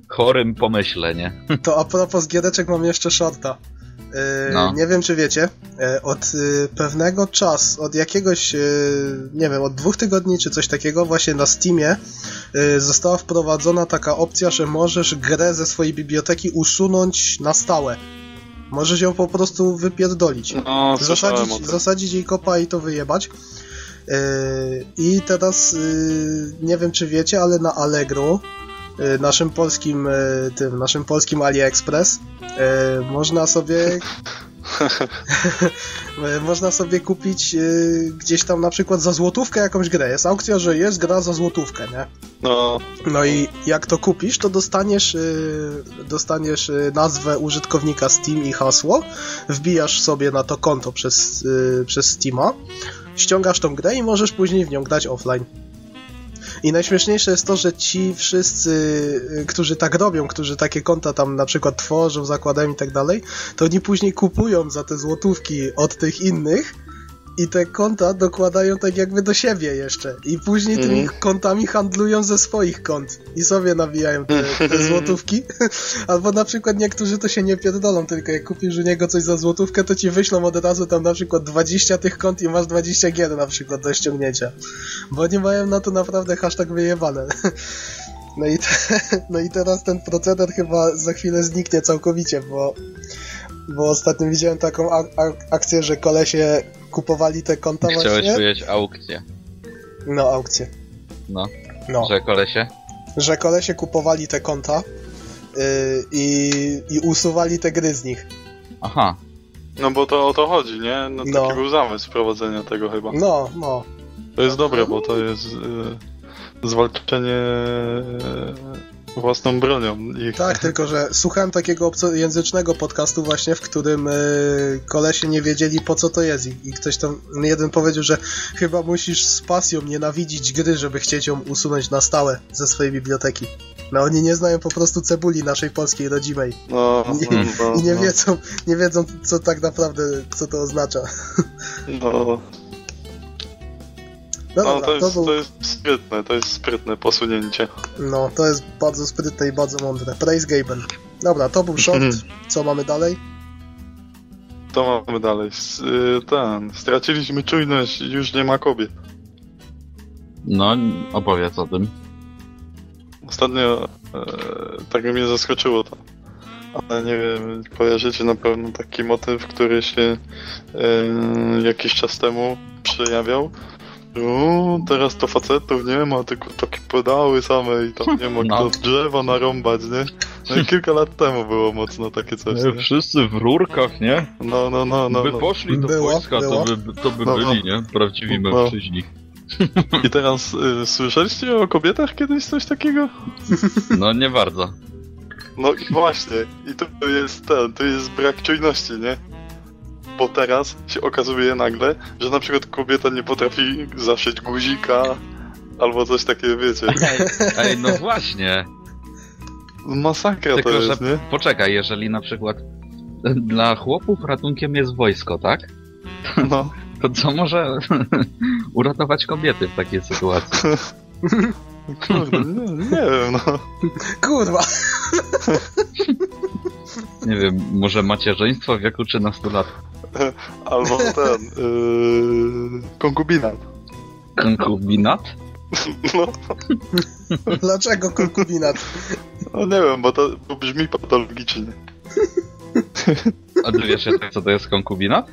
[SPEAKER 3] chorym pomyśle, nie?
[SPEAKER 2] To a propos giereczek mam jeszcze shorta. Yy, no. Nie wiem, czy wiecie, yy, od yy, pewnego czasu, od jakiegoś, nie wiem, od dwóch tygodni czy coś takiego, właśnie na Steamie została wprowadzona taka opcja, że możesz grę ze swojej biblioteki usunąć na stałe. Możesz ją po prostu wypierdolić.
[SPEAKER 1] No,
[SPEAKER 2] zasadzić, zasadzić jej kopa i to wyjebać. I teraz nie wiem, czy wiecie, ale na Allegro naszym polskim y, tym, naszym polskim AliExpress y, można sobie *laughs* można sobie kupić gdzieś tam na przykład za złotówkę jakąś grę. Jest aukcja, że jest gra za złotówkę, nie?
[SPEAKER 1] No.
[SPEAKER 2] No i jak to kupisz, to dostaniesz dostaniesz nazwę użytkownika Steam i hasło, wbijasz sobie na to konto przez, przez Steama, ściągasz tą grę i możesz później w nią grać offline. I najśmieszniejsze jest to, że ci wszyscy, y, którzy tak robią, którzy takie konta tam na przykład tworzą, zakładają i tak dalej, to oni później kupują za te złotówki od tych innych i te konta dokładają tak jakby do siebie jeszcze. I później tymi mm. kontami handlują ze swoich kont. I sobie nawijają te, te *laughs* złotówki. Albo na przykład niektórzy to się nie pierdolą, tylko jak kupisz u niego coś za złotówkę, to ci wyślą od razu tam na przykład 20 tych kont i masz 20 gier na przykład do ściągnięcia. Bo oni mają na to naprawdę hashtag wyjebane. *laughs* No i, te, *laughs* no i teraz ten proceder chyba za chwilę zniknie całkowicie, bo, bo ostatnio widziałem taką ak akcję, że kolesie kupowali te konta
[SPEAKER 3] Chciałeś
[SPEAKER 2] właśnie.
[SPEAKER 3] Chciałeś powiedzieć aukcję.
[SPEAKER 2] No, aukcję.
[SPEAKER 3] No. no. Że kolesie?
[SPEAKER 2] Że kolesie kupowali te konta yy, i, i usuwali te gry z nich.
[SPEAKER 3] Aha.
[SPEAKER 1] No bo to o to chodzi, nie? No, no. taki był zamysł wprowadzenia tego chyba.
[SPEAKER 2] No, no.
[SPEAKER 1] To jest dobre, bo to jest y, zwalczenie własną bronią. I
[SPEAKER 2] Tak, tylko że słuchałem takiego obcojęzycznego podcastu właśnie, w którym yy, kolesie nie wiedzieli po co to jest i, i ktoś tam, jeden powiedział, że chyba musisz z pasją nienawidzić gry, żeby chcieć ją usunąć na stałe ze swojej biblioteki. No oni nie znają po prostu cebuli naszej polskiej rodzimej
[SPEAKER 1] No,
[SPEAKER 2] i,
[SPEAKER 1] no,
[SPEAKER 2] i nie
[SPEAKER 1] no,
[SPEAKER 2] wiedzą, nie wiedzą co tak naprawdę, co to oznacza.
[SPEAKER 1] No,
[SPEAKER 2] No,
[SPEAKER 1] no
[SPEAKER 2] dobra,
[SPEAKER 1] to, jest,
[SPEAKER 2] był,
[SPEAKER 1] to jest sprytne, to jest sprytne posunięcie.
[SPEAKER 2] no to jest bardzo sprytne i bardzo mądre. Praise Gaben. Dobra, to był short.
[SPEAKER 1] Mhm.
[SPEAKER 2] Co mamy dalej?
[SPEAKER 1] To mamy dalej. S, y, ten, straciliśmy czujność, już nie ma kobiet.
[SPEAKER 3] No, opowiedz o tym.
[SPEAKER 1] Ostatnio e, tak mnie zaskoczyło to. Ale nie wiem, kojarzycie na pewno taki motyw, który się e, jakiś czas temu przejawiał. O, teraz to facetów nie ma, tylko takie pedały same i tam nie ma *laughs*
[SPEAKER 3] No.
[SPEAKER 1] kto drzewa narąbać, nie? No i kilka lat temu było mocno takie coś, nie?
[SPEAKER 3] Wszyscy w rurkach, nie?
[SPEAKER 1] No, no, no, no.
[SPEAKER 3] by
[SPEAKER 1] no.
[SPEAKER 3] poszli do
[SPEAKER 2] Było,
[SPEAKER 3] wojska,
[SPEAKER 2] było.
[SPEAKER 3] to by, to by
[SPEAKER 1] No, no.
[SPEAKER 3] byli, nie? Prawdziwi
[SPEAKER 1] No.
[SPEAKER 3] mężczyźni.
[SPEAKER 1] I teraz y, słyszeliście o kobietach kiedyś coś takiego?
[SPEAKER 3] No nie bardzo.
[SPEAKER 1] No i właśnie, i to jest ten, to jest brak czujności, nie? Bo teraz się okazuje nagle, że na przykład kobieta nie potrafi zaszyć guzika, albo coś takiego, wiecie. *laughs*
[SPEAKER 3] Ej, no właśnie.
[SPEAKER 1] Masakra to
[SPEAKER 3] Tylko, że
[SPEAKER 1] jest, nie?
[SPEAKER 3] poczekaj, jeżeli na przykład dla chłopów ratunkiem jest wojsko, tak?
[SPEAKER 1] No,
[SPEAKER 3] To co może *laughs* uratować kobiety w takiej sytuacji? *laughs*
[SPEAKER 1] kurde, *laughs* nie, nie wiem, no.
[SPEAKER 2] Kurwa!
[SPEAKER 3] Nie wiem, może macierzyństwo w wieku 13 lat.
[SPEAKER 1] Albo ten, yy, konkubinat.
[SPEAKER 3] Konkubinat?
[SPEAKER 1] No,
[SPEAKER 2] Dlaczego konkubinat?
[SPEAKER 1] no nie wiem, bo to, to brzmi patologicznie.
[SPEAKER 3] A ty wiesz co to jest konkubinat?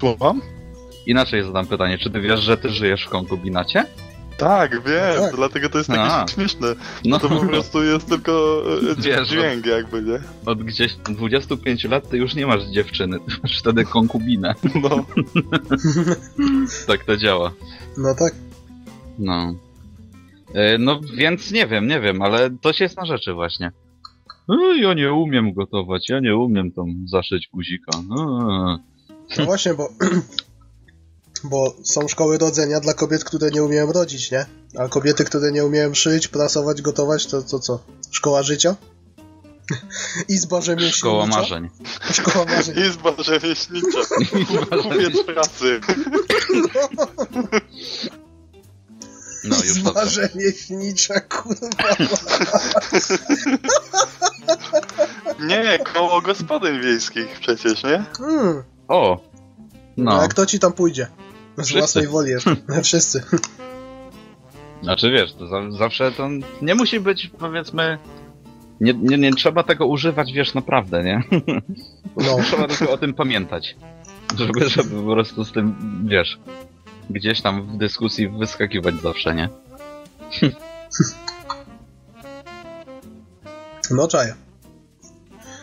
[SPEAKER 1] Słucham?
[SPEAKER 3] Inaczej zadam pytanie, czy ty wiesz, że ty żyjesz w konkubinacie?
[SPEAKER 1] Tak, wiem,
[SPEAKER 2] Tak.
[SPEAKER 1] dlatego to jest takie
[SPEAKER 3] A.
[SPEAKER 1] śmieszne.
[SPEAKER 3] No,
[SPEAKER 1] To po prostu jest tylko e,
[SPEAKER 3] Wiesz,
[SPEAKER 1] dźwięk jakby, nie?
[SPEAKER 3] od gdzieś 25 lat ty już nie masz dziewczyny, ty masz wtedy konkubinę.
[SPEAKER 1] No, *laughs*
[SPEAKER 3] Tak to działa.
[SPEAKER 2] No tak.
[SPEAKER 3] No. E, No więc nie wiem, nie wiem, ale to się jest na rzeczy właśnie. E, Ja nie umiem gotować, ja nie umiem tam zaszyć guzika. E.
[SPEAKER 2] No właśnie, bo, *clears throat* bo są szkoły rodzenia dla kobiet, które nie umieją rodzić, nie? A kobiety, które nie umieją szyć, prasować, gotować, to, to co? Szkoła życia? *laughs* Izba rzemieślnicza?
[SPEAKER 3] Szkoła marzeń.
[SPEAKER 2] Szkoła marzeń.
[SPEAKER 1] izba rzemieślnicza. *laughs* Kupiec pracy.
[SPEAKER 3] No już
[SPEAKER 2] Izba
[SPEAKER 3] to.
[SPEAKER 2] rzemieślnicza, kurwa.
[SPEAKER 1] Nie, koło gospodyń wiejskich przecież, nie?
[SPEAKER 2] Hmm.
[SPEAKER 3] O!
[SPEAKER 2] No.
[SPEAKER 3] No,
[SPEAKER 2] A kto ci tam pójdzie? Z własnej woli. *laughs* *laughs* Wszyscy.
[SPEAKER 3] znaczy wiesz, to za, zawsze to nie musi być powiedzmy. Nie, nie, nie trzeba tego używać, wiesz, naprawdę, nie?
[SPEAKER 2] No. *laughs*
[SPEAKER 3] Trzeba tylko o tym pamiętać. Żeby, żeby po prostu z tym, wiesz, gdzieś tam w dyskusji wyskakiwać zawsze, nie?
[SPEAKER 2] No czaję.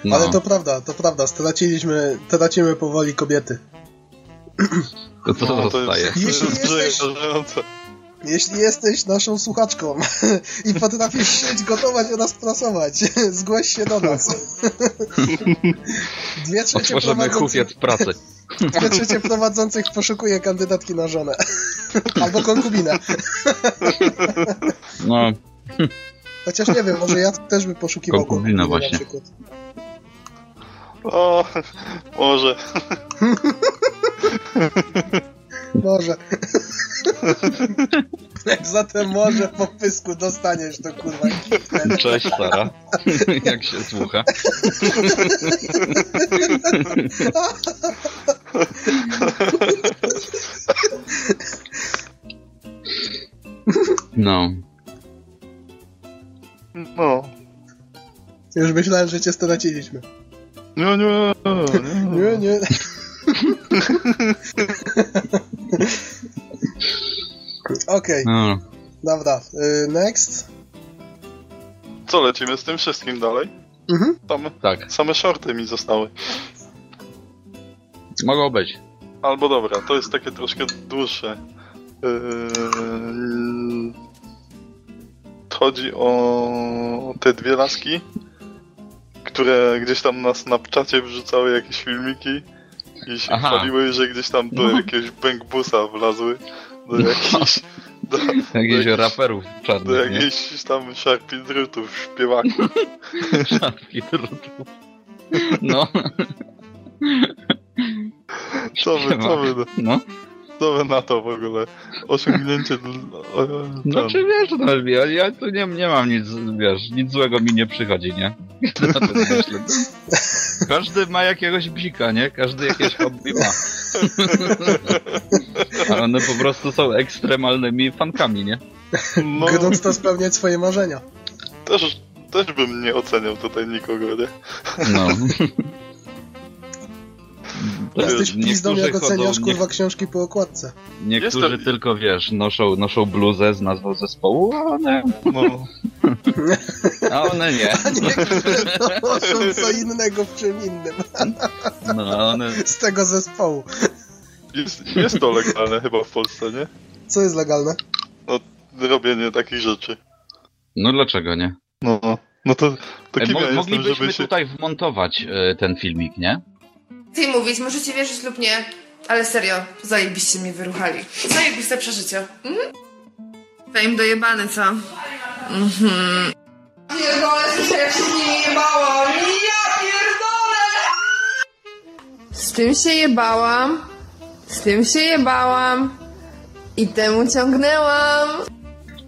[SPEAKER 3] No.
[SPEAKER 2] Ale to prawda, to prawda. Straciliśmy, tracimy powoli kobiety.
[SPEAKER 3] To co
[SPEAKER 1] No, to
[SPEAKER 3] zostaje?
[SPEAKER 1] jest, to
[SPEAKER 2] Jeśli
[SPEAKER 1] jest
[SPEAKER 2] jesteś-
[SPEAKER 1] przerażające.
[SPEAKER 2] Jeśli jesteś naszą słuchaczką *laughs* i potrafisz szyć, gotować oraz prasować, *laughs* zgłoś się do nas. *laughs* Dwie trzecie,
[SPEAKER 3] Otworzymy
[SPEAKER 2] prowadzących,
[SPEAKER 3] hufiec pracy.
[SPEAKER 2] dwie trzecie prowadzących poszukuje kandydatki na żonę. Albo konkubinę.
[SPEAKER 3] No,
[SPEAKER 2] Chociaż nie wiem, może ja też bym poszukiwał
[SPEAKER 3] Konkubinę
[SPEAKER 2] konkubiny
[SPEAKER 3] właśnie.
[SPEAKER 2] na przykład.
[SPEAKER 1] O, może.
[SPEAKER 2] Może. *laughs* Jak zatem może po pysku dostaniesz to kurwa kiknę.
[SPEAKER 3] cześć Sara. *laughs* Jak się słucha. No.
[SPEAKER 1] No.
[SPEAKER 2] Już myślałem, że cię straciliśmy.
[SPEAKER 1] Nie, nie, nie.
[SPEAKER 2] Nie, nie. Okej,
[SPEAKER 3] no.
[SPEAKER 2] dobra. Y, next.
[SPEAKER 1] Co, lecimy z tym wszystkim dalej?
[SPEAKER 2] Mhm.
[SPEAKER 1] Same,
[SPEAKER 3] Tak,
[SPEAKER 1] same shorty mi zostały.
[SPEAKER 3] mogło być.
[SPEAKER 1] Albo dobra, to jest takie troszkę dłuższe. Yy, chodzi o te dwie laski, które gdzieś tam na Snapchacie wrzucały jakieś filmiki i się
[SPEAKER 3] Aha.
[SPEAKER 1] chwaliły, że gdzieś tam do
[SPEAKER 3] No.
[SPEAKER 1] jakiegoś bankbusa wlazły, do jakichś, do,
[SPEAKER 3] Jakichś
[SPEAKER 1] do,
[SPEAKER 3] raperów
[SPEAKER 1] do
[SPEAKER 3] czarnych, nie?
[SPEAKER 1] jakichś tam szarpie drutów, śpiewaków. *laughs*
[SPEAKER 3] Szafki drutów. No,
[SPEAKER 1] Co wy, co wy,
[SPEAKER 3] no.
[SPEAKER 1] co wy na to w ogóle? Osiągnięcie... O,
[SPEAKER 3] No czy wiesz, no, ja, ja tu nie, nie mam nic, wiesz, nic złego mi nie przychodzi, nie? *laughs* Każdy ma jakiegoś bzika, nie? Każdy jakieś hobby ma. A one po prostu są ekstremalnymi fankami, nie?
[SPEAKER 1] No,
[SPEAKER 2] Grąc to spełniać swoje marzenia.
[SPEAKER 1] też, też bym nie oceniał tutaj nikogo, nie?
[SPEAKER 3] No. *laughs*
[SPEAKER 2] Jesteś
[SPEAKER 3] Niektórzy
[SPEAKER 2] pizdą, jak oceniasz
[SPEAKER 3] nie-
[SPEAKER 2] kurwa książki po okładce.
[SPEAKER 3] Niektórzy
[SPEAKER 1] Jestem-
[SPEAKER 3] tylko, wiesz, noszą, noszą bluzę z nazwą zespołu, a one,
[SPEAKER 1] No, *laughs*
[SPEAKER 3] a one nie.
[SPEAKER 2] A niektóre noszą co innego w czym innym.
[SPEAKER 3] No, a one...
[SPEAKER 2] Z tego zespołu.
[SPEAKER 1] jest, jest to legalne chyba w Polsce, nie?
[SPEAKER 2] Co jest legalne?
[SPEAKER 1] Robienie takich rzeczy.
[SPEAKER 3] No dlaczego nie?
[SPEAKER 1] No, no. No to, to
[SPEAKER 3] E,
[SPEAKER 1] kim
[SPEAKER 3] mo-
[SPEAKER 1] ja jestem,
[SPEAKER 3] moglibyśmy
[SPEAKER 1] żeby się...
[SPEAKER 3] tutaj wmontować e, ten filmik, nie?
[SPEAKER 5] Ty mówić, możecie wierzyć lub nie, ale serio, zajebiście mnie wyruchali. Zajebiste przeżycie. Mhm. Fame dojebany, co? Mhm. Pierdolę, słyszę jak się z nimi jebałam. Ja pierdolę! Z tym się jebałam, z tym się jebałam i temu ciągnęłam.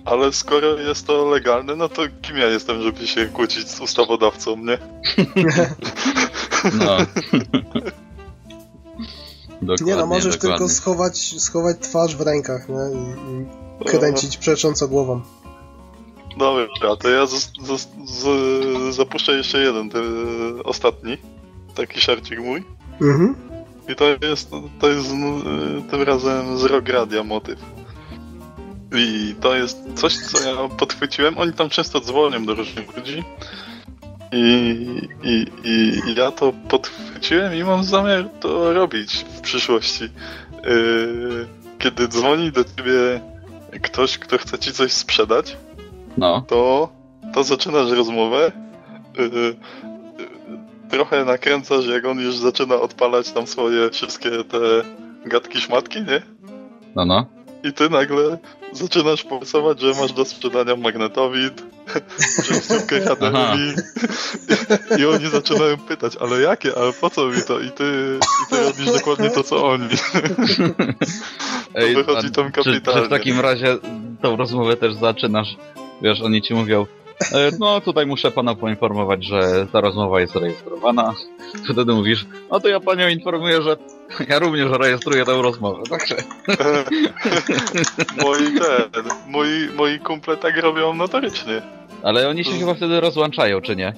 [SPEAKER 1] Ale skoro jest to legalne, no to kim ja jestem, żeby się kłócić z ustawodawcą, nie?
[SPEAKER 3] No. *laughs*
[SPEAKER 2] Nie no, możesz
[SPEAKER 3] dokładnie.
[SPEAKER 2] tylko schować, schować twarz w rękach, nie? I, i kręcić przecząco głową.
[SPEAKER 1] Dobra, to ja z, z, z, zapuszczę jeszcze jeden, ten ostatni. Taki szarcik mój.
[SPEAKER 2] Mhm.
[SPEAKER 1] I to jest, to jest no, y, tym razem z Rogradia motyw. I to jest coś, co ja podchwyciłem. Oni tam często dzwonią do różnych ludzi. I, i, i, ja to podchwyciłem i mam zamiar to robić w przyszłości. Yy, kiedy dzwoni do ciebie ktoś, kto chce ci coś sprzedać,
[SPEAKER 3] No.
[SPEAKER 1] to, to zaczynasz rozmowę. Yy, trochę nakręcasz, jak on już zaczyna odpalać tam swoje wszystkie te gadki szmatki, nie?
[SPEAKER 3] No, no.
[SPEAKER 1] I ty nagle zaczynasz porysować, że masz do sprzedania magnetowid, *laughs* przejściówkę HDMI i oni zaczynają pytać, ale jakie, ale po co mi to? I ty, i ty robisz dokładnie to, co oni. *laughs* wychodzi
[SPEAKER 3] a
[SPEAKER 1] tam
[SPEAKER 3] czy, czy
[SPEAKER 1] kapitalnie.
[SPEAKER 3] w takim razie tą rozmowę też zaczynasz, wiesz, oni ci mówią, no tutaj muszę pana poinformować, że ta rozmowa jest rejestrowana. Wtedy mówisz, no to ja panią informuję, że ja również rejestruję tę rozmowę. Także *laughs*
[SPEAKER 1] moi ten, moi, moi kumple tak robią notorycznie.
[SPEAKER 3] Ale oni się chyba wtedy rozłączają, czy nie?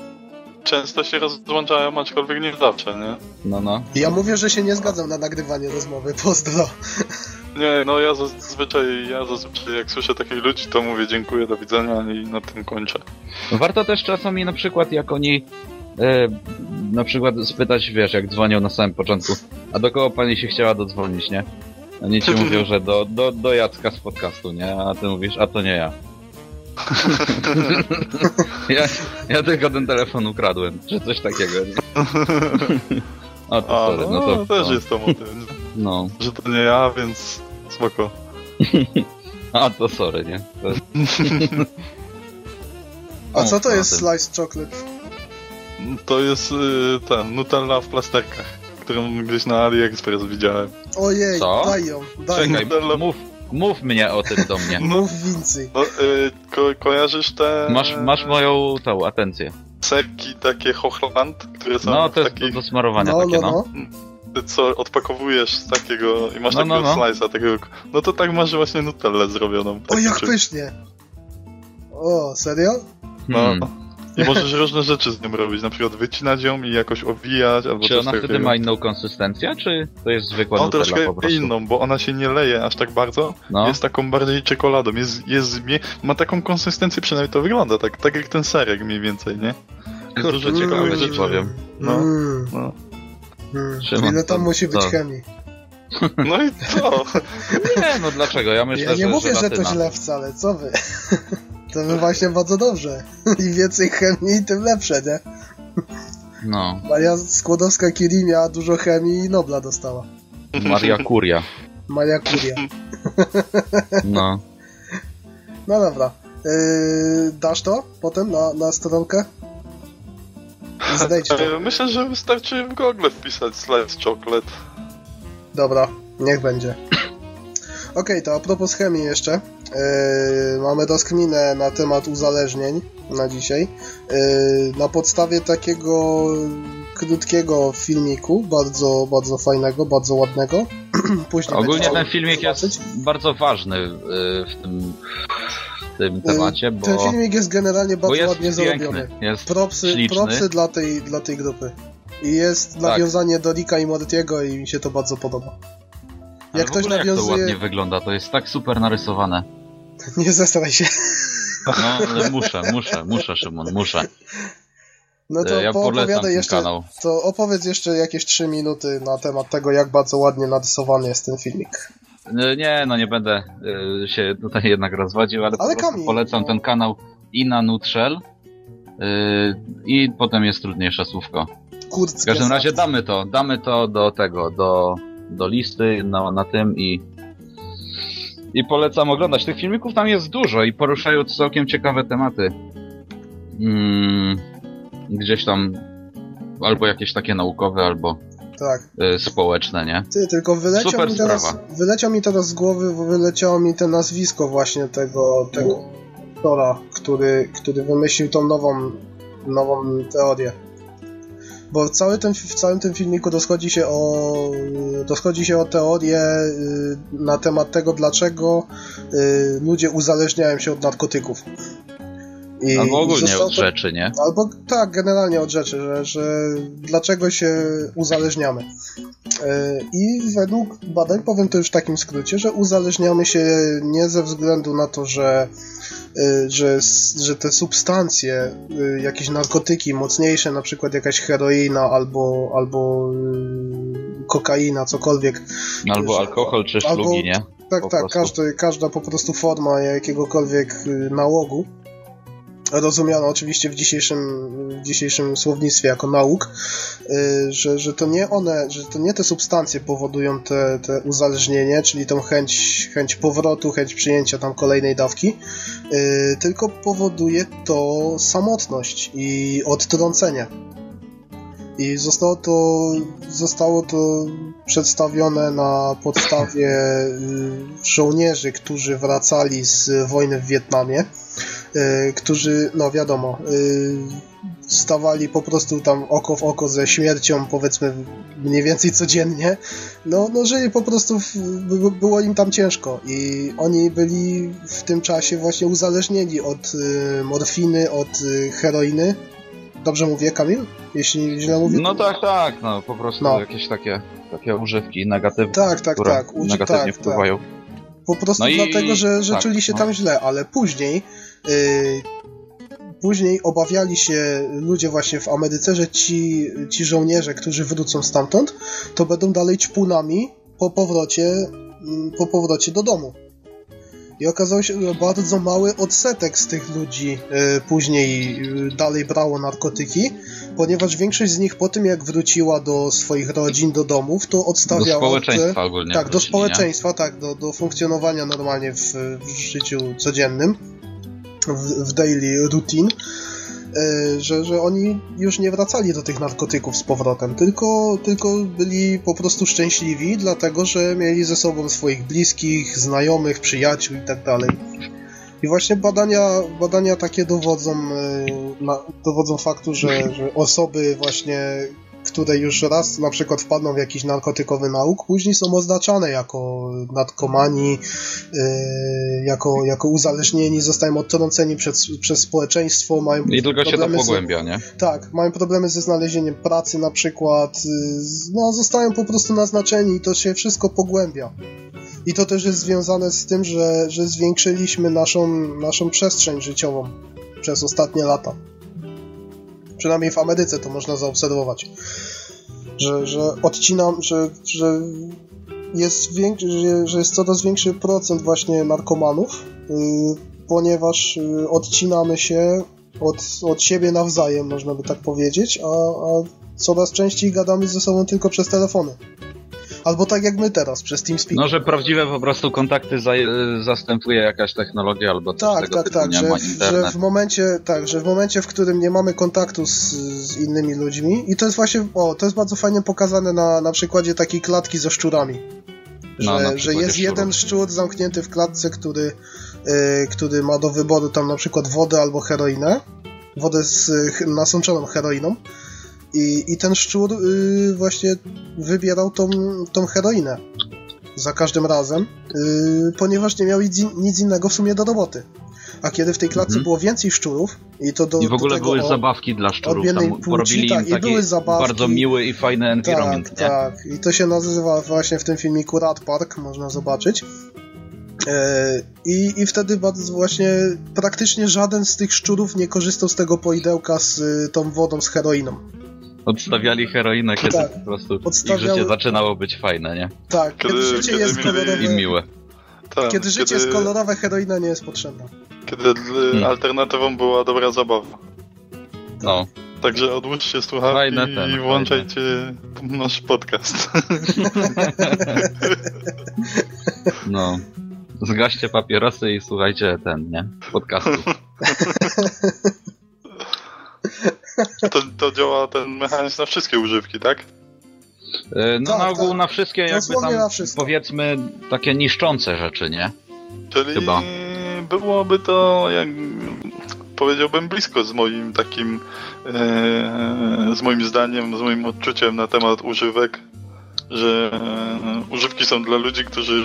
[SPEAKER 1] Często się rozłączają, aczkolwiek nie zawsze, nie?
[SPEAKER 3] No, no.
[SPEAKER 2] Ja mówię, że się nie zgadzam na nagrywanie rozmowy. Pozdro. *laughs*
[SPEAKER 1] Nie, no ja zazwyczaj, ja zazwyczaj jak słyszę takich ludzi, to mówię dziękuję, do widzenia i na tym kończę.
[SPEAKER 3] Warto też czasami na przykład, jak oni e, na przykład spytać, wiesz, jak dzwonią na samym początku, a do kogo pani się chciała dodzwonić, nie? Oni ci *laughs* mówią, że do, do, do Jacka z podcastu, nie? A ty mówisz, a to nie ja. *laughs* ja. Ja tylko ten telefon ukradłem, czy coś takiego. O, to
[SPEAKER 1] A,
[SPEAKER 3] sorry,
[SPEAKER 1] no,
[SPEAKER 3] no to...
[SPEAKER 1] też
[SPEAKER 3] no,
[SPEAKER 1] jest to motyw,
[SPEAKER 3] No,
[SPEAKER 1] że to nie ja, więc spoko. *laughs*
[SPEAKER 3] a to sorry, nie? To,
[SPEAKER 2] A co to
[SPEAKER 3] O,
[SPEAKER 2] jest slice chocolate?
[SPEAKER 1] To jest y, ten, Nutella w plasterkach, którą gdzieś na AliExpress widziałem.
[SPEAKER 2] Ojej,
[SPEAKER 3] Co?
[SPEAKER 2] daj ją, daj ją.
[SPEAKER 3] czekaj, mów, mów mnie o tym do mnie. *laughs*
[SPEAKER 2] Mów więcej.
[SPEAKER 1] No, y, ko kojarzysz te
[SPEAKER 3] Masz, masz moją tą atencję.
[SPEAKER 1] serki takie Hochland, które są
[SPEAKER 3] No, to jest do,
[SPEAKER 1] takich,
[SPEAKER 3] do smarowania
[SPEAKER 2] No,
[SPEAKER 3] takie,
[SPEAKER 2] no,
[SPEAKER 3] no.
[SPEAKER 2] no.
[SPEAKER 1] co odpakowujesz z takiego i masz
[SPEAKER 3] No, no,
[SPEAKER 1] takiego
[SPEAKER 3] no.
[SPEAKER 1] slice'a, takiego... No to tak masz właśnie Nutellę zrobioną.
[SPEAKER 2] O,
[SPEAKER 1] tak
[SPEAKER 2] jak
[SPEAKER 1] czy-
[SPEAKER 2] pysznie. O, serio?
[SPEAKER 1] No.
[SPEAKER 3] Hmm.
[SPEAKER 1] I możesz różne rzeczy z nim robić, na przykład wycinać ją i jakoś owijać, albo
[SPEAKER 3] Czy
[SPEAKER 1] coś
[SPEAKER 3] ona wtedy
[SPEAKER 1] takiego.
[SPEAKER 3] ma inną konsystencję, czy to jest zwykła
[SPEAKER 1] On
[SPEAKER 3] Nutella
[SPEAKER 1] troszkę
[SPEAKER 3] po prostu?
[SPEAKER 1] inną, bo ona się nie leje aż tak bardzo.
[SPEAKER 3] No.
[SPEAKER 1] Jest taką bardziej czekoladą. Jest, jest, ma taką konsystencję, przynajmniej to wygląda, tak, tak jak ten serek mniej więcej, nie? Jest
[SPEAKER 3] Kurczę,
[SPEAKER 1] dużo
[SPEAKER 3] ciekawe
[SPEAKER 1] ciekawych
[SPEAKER 3] ci
[SPEAKER 1] rzeczy.
[SPEAKER 3] powiem.
[SPEAKER 1] No,
[SPEAKER 2] Mm,
[SPEAKER 1] no.
[SPEAKER 2] mm.
[SPEAKER 3] Szymon,
[SPEAKER 2] Ile tam
[SPEAKER 3] to-
[SPEAKER 2] musi być
[SPEAKER 3] to-
[SPEAKER 2] chemii? *laughs*
[SPEAKER 1] No i co?
[SPEAKER 3] Nie, no dlaczego? Ja myślę,
[SPEAKER 2] Ja nie
[SPEAKER 3] że
[SPEAKER 2] mówię, że to źle wcale, co wy? *laughs* To by właśnie bardzo dobrze. *laughs* Im więcej chemii, tym lepsze, nie?
[SPEAKER 3] No,
[SPEAKER 2] Maria Skłodowska-Curie miała dużo chemii i Nobla dostała.
[SPEAKER 3] Maria Curia.
[SPEAKER 2] Maria Curia. *laughs*
[SPEAKER 3] No.
[SPEAKER 2] No dobra. Yy, dasz to potem na, na stronkę? Zejdź to.
[SPEAKER 1] E, Myślę, że wystarczy w Google wpisać slice chocolate.
[SPEAKER 2] Dobra, niech będzie. Okej, to a propos chemii jeszcze. Yy, mamy rozkminę na temat uzależnień na dzisiaj. Yy, na podstawie takiego krótkiego filmiku, bardzo, bardzo fajnego, bardzo ładnego. *clears throat* Później
[SPEAKER 3] Ogólnie ten filmik jest
[SPEAKER 2] zobaczyć.
[SPEAKER 3] bardzo ważny y, w tym, tym temacie, bo,
[SPEAKER 2] Ten filmik jest generalnie bardzo
[SPEAKER 3] jest
[SPEAKER 2] ładnie
[SPEAKER 3] piękny,
[SPEAKER 2] zrobiony.
[SPEAKER 3] jest
[SPEAKER 2] Propsy,
[SPEAKER 3] śliczny.
[SPEAKER 2] propsy dla, tej, dla tej grupy. I jest
[SPEAKER 3] Tak.
[SPEAKER 2] nawiązanie do Ricka i Mortiego i mi się to bardzo podoba.
[SPEAKER 3] Ale
[SPEAKER 2] Jak ktoś
[SPEAKER 3] ogóle jak to
[SPEAKER 2] nawiązuje...
[SPEAKER 3] ładnie wygląda, to jest tak super narysowane.
[SPEAKER 2] Nie zesraj się.
[SPEAKER 3] No, ale muszę, muszę, muszę, Szymon, muszę.
[SPEAKER 2] No to
[SPEAKER 3] Ja polecam
[SPEAKER 2] poopowiadaj
[SPEAKER 3] ten
[SPEAKER 2] jeszcze,
[SPEAKER 3] kanał.
[SPEAKER 2] to opowiedz jeszcze jakieś 3 minuty na temat tego, jak bardzo ładnie narysowany jest ten filmik.
[SPEAKER 3] Y, Nie, no nie będę y, się tutaj jednak rozwodził, ale,
[SPEAKER 2] Ale
[SPEAKER 3] po
[SPEAKER 2] Kamil,
[SPEAKER 3] polecam
[SPEAKER 2] no.
[SPEAKER 3] ten kanał Ina Nutshell. y, I potem jest trudniejsze słówko. W
[SPEAKER 2] Kurckie
[SPEAKER 3] każdym razie damy to, damy to do tego, do, do listy na, na tym i i polecam oglądać. Tych filmików tam jest dużo i poruszają całkiem ciekawe tematy. Mm, gdzieś tam albo jakieś takie naukowe, albo
[SPEAKER 2] Tak.
[SPEAKER 3] y, społeczne, nie?
[SPEAKER 2] Ty, tylko wyleciał
[SPEAKER 3] Super
[SPEAKER 2] mi teraz,
[SPEAKER 3] sprawa.
[SPEAKER 2] wyleciał mi teraz z głowy, bo wyleciało mi to nazwisko właśnie tego, tego który, który wymyślił tą nową, nową teorię. Bo cały ten, w całym tym filmiku rozchodzi się o, rozchodzi się o teorię y, na temat tego, dlaczego y, ludzie uzależniają się od narkotyków. I
[SPEAKER 3] Albo ogólnie od rzeczy, nie?
[SPEAKER 2] Albo tak, generalnie od rzeczy, że, że dlaczego się uzależniamy. Yy, I według badań, powiem to już w takim skrócie, że uzależniamy się nie ze względu na to, że, że, s- że te substancje, yy, jakieś narkotyki mocniejsze, na przykład jakaś heroina albo, albo yy, kokaina, cokolwiek,
[SPEAKER 3] No, Albo
[SPEAKER 2] że-
[SPEAKER 3] alkohol czy
[SPEAKER 2] albo-
[SPEAKER 3] szlugi, nie?
[SPEAKER 2] tak,
[SPEAKER 3] Po
[SPEAKER 2] tak, każdy, każda po prostu forma jakiegokolwiek y, nałogu, rozumiana oczywiście w dzisiejszym, w dzisiejszym słownictwie jako nauk, y, że, że to nie one, że to nie te substancje powodują te, te uzależnienie, czyli tą chęć, chęć powrotu, chęć przyjęcia tam kolejnej dawki, y, tylko powoduje to samotność i odtrącenie. I zostało to, zostało to przedstawione na podstawie y, żołnierzy, którzy wracali z wojny w Wietnamie, którzy, no wiadomo, y, stawali po prostu tam oko w oko ze śmiercią, powiedzmy mniej więcej codziennie. No, no żyli po prostu, w, by- było im tam ciężko i oni byli w tym czasie właśnie uzależnieni od y, morfiny, od heroiny. Dobrze mówię, Kamil? Jeśli źle mówię.
[SPEAKER 3] No
[SPEAKER 2] to-
[SPEAKER 3] tak, tak, no po prostu
[SPEAKER 2] No.
[SPEAKER 3] jakieś takie, takie używki negatywne,
[SPEAKER 2] Tak, tak,
[SPEAKER 3] które
[SPEAKER 2] tak. Uży-
[SPEAKER 3] negatywnie
[SPEAKER 2] tak,
[SPEAKER 3] wpływają.
[SPEAKER 2] Po prostu
[SPEAKER 3] No i-
[SPEAKER 2] dlatego, że, że
[SPEAKER 3] tak,
[SPEAKER 2] czuli się
[SPEAKER 3] no.
[SPEAKER 2] tam źle, ale później później obawiali się ludzie właśnie w Ameryce, że ci, ci żołnierze, którzy wrócą stamtąd, to będą dalej ćpunami po powrocie, mm, po powrocie do domu. I okazało się, że bardzo mały odsetek z tych ludzi y, później y, dalej brało narkotyki, ponieważ większość z nich po tym, jak wróciła do swoich rodzin, do domów, to
[SPEAKER 3] Do
[SPEAKER 2] odstawiała te-
[SPEAKER 3] społeczeństwa ogólnie.
[SPEAKER 2] tak, do
[SPEAKER 3] wrócili, nie?
[SPEAKER 2] społeczeństwa, tak, do, do funkcjonowania normalnie w, w życiu codziennym, w, w daily routine, e, że, że oni już nie wracali do tych narkotyków z powrotem, tylko, tylko byli po prostu szczęśliwi, dlatego że mieli ze sobą swoich bliskich, znajomych, przyjaciół i tak dalej. I właśnie badania, badania takie dowodzą, e, dowodzą faktu, że, że osoby właśnie które już raz na przykład wpadną w jakiś narkotykowy nauk, później są oznaczane jako narkomani, yy, jako, jako uzależnieni, zostają odtrąceni przez, przez społeczeństwo, mają
[SPEAKER 3] I tylko się to
[SPEAKER 2] z-
[SPEAKER 3] pogłębia, nie?
[SPEAKER 2] tak, mają problemy ze znalezieniem pracy na przykład, z- no zostają po prostu naznaczeni i to się wszystko pogłębia. I to też jest związane z tym, że, że zwiększyliśmy naszą, naszą przestrzeń życiową przez ostatnie lata. Przynajmniej w Ameryce to można zaobserwować. Że, że odcinam, że, że jest większy, że, jest coraz większy procent właśnie narkomanów, y, ponieważ y, odcinamy się od, od siebie nawzajem, można by tak powiedzieć, a, a coraz częściej gadamy ze sobą tylko przez telefony. Albo tak jak my teraz, przez TeamSpeak.
[SPEAKER 3] No, że prawdziwe po prostu kontakty za, zastępuje jakaś technologia albo coś
[SPEAKER 2] tak,
[SPEAKER 3] tego
[SPEAKER 2] tak, tak,
[SPEAKER 3] nie
[SPEAKER 2] że, że w momencie, tak, że w momencie, w którym nie mamy kontaktu z, z innymi ludźmi i to jest właśnie, o, to jest bardzo fajnie pokazane na, na przykładzie takiej klatki ze szczurami. Że,
[SPEAKER 3] No,
[SPEAKER 2] że jest
[SPEAKER 3] szczurów.
[SPEAKER 2] jeden szczur zamknięty w klatce, który, y, który ma do wyboru tam na przykład wodę albo heroinę, wodę z y, nasączoną heroiną i, i ten szczur y, właśnie wybierał tą, tą heroinę za każdym razem, y, ponieważ nie miał nic, in- nic innego w sumie do roboty. A kiedy w tej klatce
[SPEAKER 3] Mhm.
[SPEAKER 2] było więcej szczurów i to do,
[SPEAKER 3] I w ogóle
[SPEAKER 2] do
[SPEAKER 3] były
[SPEAKER 2] o,
[SPEAKER 3] zabawki dla szczurów, tam
[SPEAKER 2] płci,
[SPEAKER 3] porobili
[SPEAKER 2] tak,
[SPEAKER 3] im
[SPEAKER 2] i
[SPEAKER 3] taki
[SPEAKER 2] były zabawki.
[SPEAKER 3] bardzo miły i fajny environment,
[SPEAKER 2] tak,
[SPEAKER 3] nie?
[SPEAKER 2] tak. I to się nazywa właśnie w tym filmiku Rat Park, można zobaczyć. E, I, I wtedy bardzo właśnie praktycznie żaden z tych szczurów nie korzystał z tego poidełka z y, tą wodą z heroiną.
[SPEAKER 3] Odstawiali heroinę, kiedy
[SPEAKER 2] Tak.
[SPEAKER 3] po prostu
[SPEAKER 2] Odstawiały-
[SPEAKER 3] ich życie zaczynało być fajne, nie?
[SPEAKER 2] Tak, kiedy,
[SPEAKER 1] Kiedy-
[SPEAKER 2] życie
[SPEAKER 1] kiedy
[SPEAKER 2] jest
[SPEAKER 1] mieli-
[SPEAKER 2] kolorowe.
[SPEAKER 3] I miłe.
[SPEAKER 1] Tak,
[SPEAKER 2] Kiedy życie jest kolorowe, heroina nie jest potrzebna.
[SPEAKER 1] Kiedy
[SPEAKER 3] Hmm.
[SPEAKER 1] alternatywą była dobra zabawa.
[SPEAKER 3] No,
[SPEAKER 1] Także odłóżcie słuchawki
[SPEAKER 3] Fajne ten,
[SPEAKER 1] i włączajcie nasz podcast. *laughs*
[SPEAKER 3] no. Zgaście papierosy i słuchajcie ten, nie? Podcastu. *laughs* *laughs*
[SPEAKER 1] To, to działa ten mechanizm na wszystkie używki, tak?
[SPEAKER 3] E, No
[SPEAKER 2] Tak,
[SPEAKER 3] na ogół
[SPEAKER 2] tak.
[SPEAKER 3] na wszystkie jakby tam
[SPEAKER 2] na wszystko.
[SPEAKER 3] powiedzmy takie niszczące rzeczy, nie?
[SPEAKER 1] Czyli
[SPEAKER 3] Chyba.
[SPEAKER 1] byłoby to, jak powiedziałbym, blisko z moim takim, e, z moim zdaniem, z moim odczuciem na temat używek, że e, używki są dla ludzi, którzy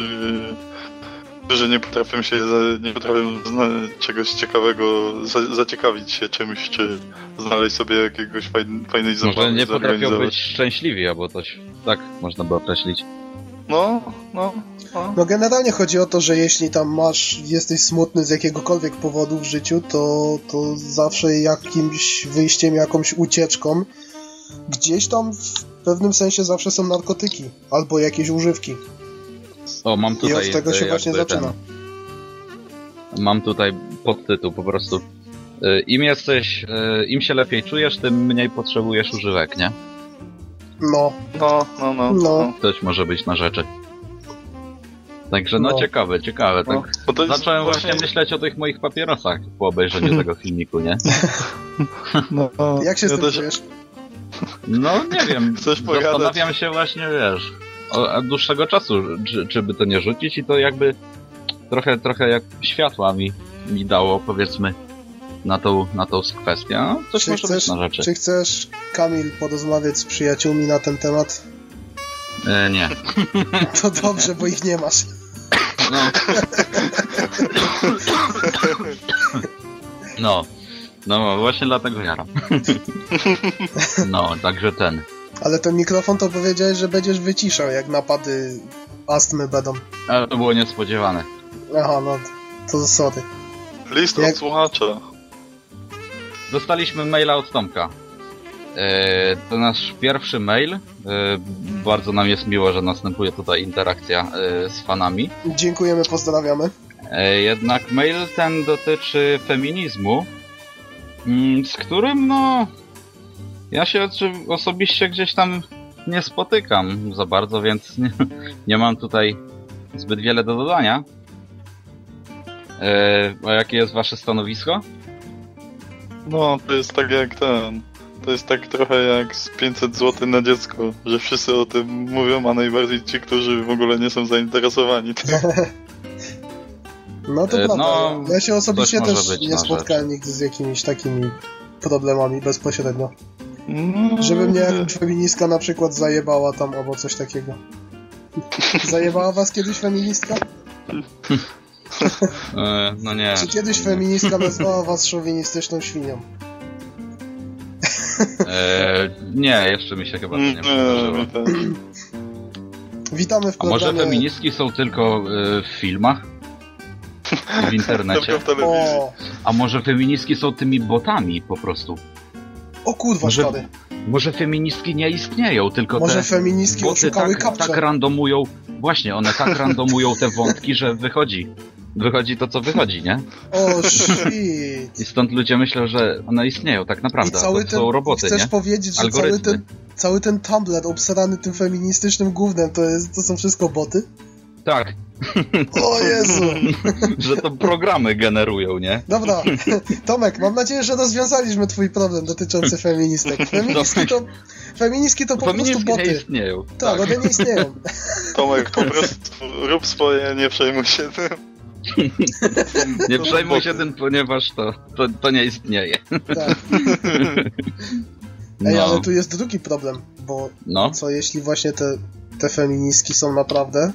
[SPEAKER 1] którzy nie potrafią się, za- nie potrafią zna- czegoś ciekawego, za, zaciekawić się czymś, czy znaleźć sobie jakiegoś fajn, fajnej zabawy.
[SPEAKER 3] Może nie potrafią być szczęśliwi, albo coś tak można by określić.
[SPEAKER 1] No, no, no.
[SPEAKER 2] No generalnie chodzi o to, że jeśli tam masz, jesteś smutny z jakiegokolwiek powodu w życiu, to, to zawsze jakimś wyjściem, jakąś ucieczką, gdzieś tam w pewnym sensie zawsze są narkotyki albo jakieś używki.
[SPEAKER 3] O, mam
[SPEAKER 2] I
[SPEAKER 3] tutaj
[SPEAKER 2] od tego się
[SPEAKER 3] e,
[SPEAKER 2] właśnie zaczyna.
[SPEAKER 3] Ten, mam tutaj podtytuł po prostu. E, Im jesteś, e, im się lepiej czujesz, tym mniej potrzebujesz używek, nie?
[SPEAKER 2] No,
[SPEAKER 1] No, no, no.
[SPEAKER 2] No.
[SPEAKER 3] Coś może być na rzeczy. Także no,
[SPEAKER 2] No.
[SPEAKER 3] ciekawe, ciekawe.
[SPEAKER 1] no.
[SPEAKER 3] Tak.
[SPEAKER 1] Bo to jest
[SPEAKER 3] Zacząłem właśnie myśleć o tych moich papierosach po obejrzeniu *laughs* tego filmiku, nie?
[SPEAKER 1] No, no.
[SPEAKER 2] jak się z
[SPEAKER 1] ja
[SPEAKER 2] tym
[SPEAKER 1] też,
[SPEAKER 2] czujesz?
[SPEAKER 3] No nie wiem,
[SPEAKER 1] pogadać?
[SPEAKER 3] zastanawiam się właśnie, wiesz, od dłuższego czasu, czy, czy by to nie rzucić i to jakby trochę, trochę jak światła mi, mi dało, powiedzmy, na tą, na tą kwestię. No, coś
[SPEAKER 2] Czy
[SPEAKER 3] może
[SPEAKER 2] chcesz,
[SPEAKER 3] być na rzeczy.
[SPEAKER 2] czy chcesz, Kamil, porozmawiać z przyjaciółmi na ten temat?
[SPEAKER 3] E, nie. *laughs*
[SPEAKER 2] To dobrze, bo ich nie masz.
[SPEAKER 3] No. *laughs* No. No, właśnie dlatego jaram. *laughs* No, także ten.
[SPEAKER 2] Ale ten mikrofon to powiedziałeś, że będziesz wyciszał, jak napady astmy będą.
[SPEAKER 3] Ale to było niespodziewane.
[SPEAKER 2] Aha, no to sorry.
[SPEAKER 1] List
[SPEAKER 2] Jak-
[SPEAKER 1] od słuchacza.
[SPEAKER 3] Dostaliśmy maila od Tomka. E, to nasz pierwszy mail. E, bardzo nam jest miło, że następuje tutaj interakcja e, z fanami.
[SPEAKER 2] Dziękujemy, pozdrawiamy.
[SPEAKER 3] Jednak mail ten dotyczy feminizmu, mm, z którym no ja się osobiście gdzieś tam nie spotykam za bardzo, więc *laughs* nie, nie mam tutaj zbyt wiele do dodania. E, a jakie jest wasze stanowisko?
[SPEAKER 1] No, to jest tak jak ten. To jest tak trochę jak z 500 zł na dziecko, że wszyscy o tym mówią, a najbardziej ci, którzy w ogóle nie są zainteresowani. *laughs*
[SPEAKER 2] No to
[SPEAKER 3] E,
[SPEAKER 2] prawda.
[SPEAKER 3] no,
[SPEAKER 2] ja się osobiście też
[SPEAKER 3] być
[SPEAKER 2] nie spotkałem nigdy z jakimiś takimi problemami bezpośrednio.
[SPEAKER 1] No,
[SPEAKER 2] Żeby mnie jakaś feministka na przykład zajebała tam albo coś takiego. Zajebała was kiedyś feministka? *laughs*
[SPEAKER 3] E, no nie.
[SPEAKER 2] Czy kiedyś feministka nazwała was szowinistyczną świnią?
[SPEAKER 3] E, nie, jeszcze mi się chyba to nie przydarzyło.
[SPEAKER 1] Nie, ten.
[SPEAKER 2] Witamy w
[SPEAKER 3] A może
[SPEAKER 2] programie...
[SPEAKER 3] feministki są tylko e, w filmach? W internecie? *laughs*
[SPEAKER 1] Tylko w telewizji.
[SPEAKER 2] O,
[SPEAKER 3] A może feministki są tymi botami po prostu?
[SPEAKER 2] O kurwa,
[SPEAKER 3] Może-
[SPEAKER 2] stary.
[SPEAKER 3] Może feministki nie istnieją, tylko
[SPEAKER 2] Może
[SPEAKER 3] te
[SPEAKER 2] feministki oszukały
[SPEAKER 3] tak,
[SPEAKER 2] kapcze.
[SPEAKER 3] tak randomują, właśnie, one tak randomują te wątki, że wychodzi. Wychodzi to, co wychodzi, nie?
[SPEAKER 2] O, shit.
[SPEAKER 3] I stąd ludzie myślą, że one istnieją, tak
[SPEAKER 2] I
[SPEAKER 3] naprawdę.
[SPEAKER 2] cały
[SPEAKER 3] to
[SPEAKER 2] ten,
[SPEAKER 3] są roboty,
[SPEAKER 2] chcesz
[SPEAKER 3] nie?
[SPEAKER 2] powiedzieć, że cały ten, cały ten Tumblr obsrany tym feministycznym gównem, to, jest, to są wszystko boty?
[SPEAKER 3] Tak,
[SPEAKER 2] O Jezu! *laughs*
[SPEAKER 3] że to programy generują, nie?
[SPEAKER 2] Dobra, Tomek, mam nadzieję, że rozwiązaliśmy twój problem dotyczący feministek. Feministki to, feministki to po prostu
[SPEAKER 3] Feministki nie
[SPEAKER 2] boty.
[SPEAKER 3] istnieją.
[SPEAKER 2] Tak, one nie istnieją.
[SPEAKER 1] Tomek, po prostu rób swoje, nie przejmuj się tym. *laughs*
[SPEAKER 3] Nie przejmuj się tym, ponieważ to, to, to nie istnieje.
[SPEAKER 2] Tak. Ej,
[SPEAKER 3] No,
[SPEAKER 2] ale tu jest drugi problem, bo
[SPEAKER 3] no.
[SPEAKER 2] co jeśli właśnie te, te feministki są naprawdę?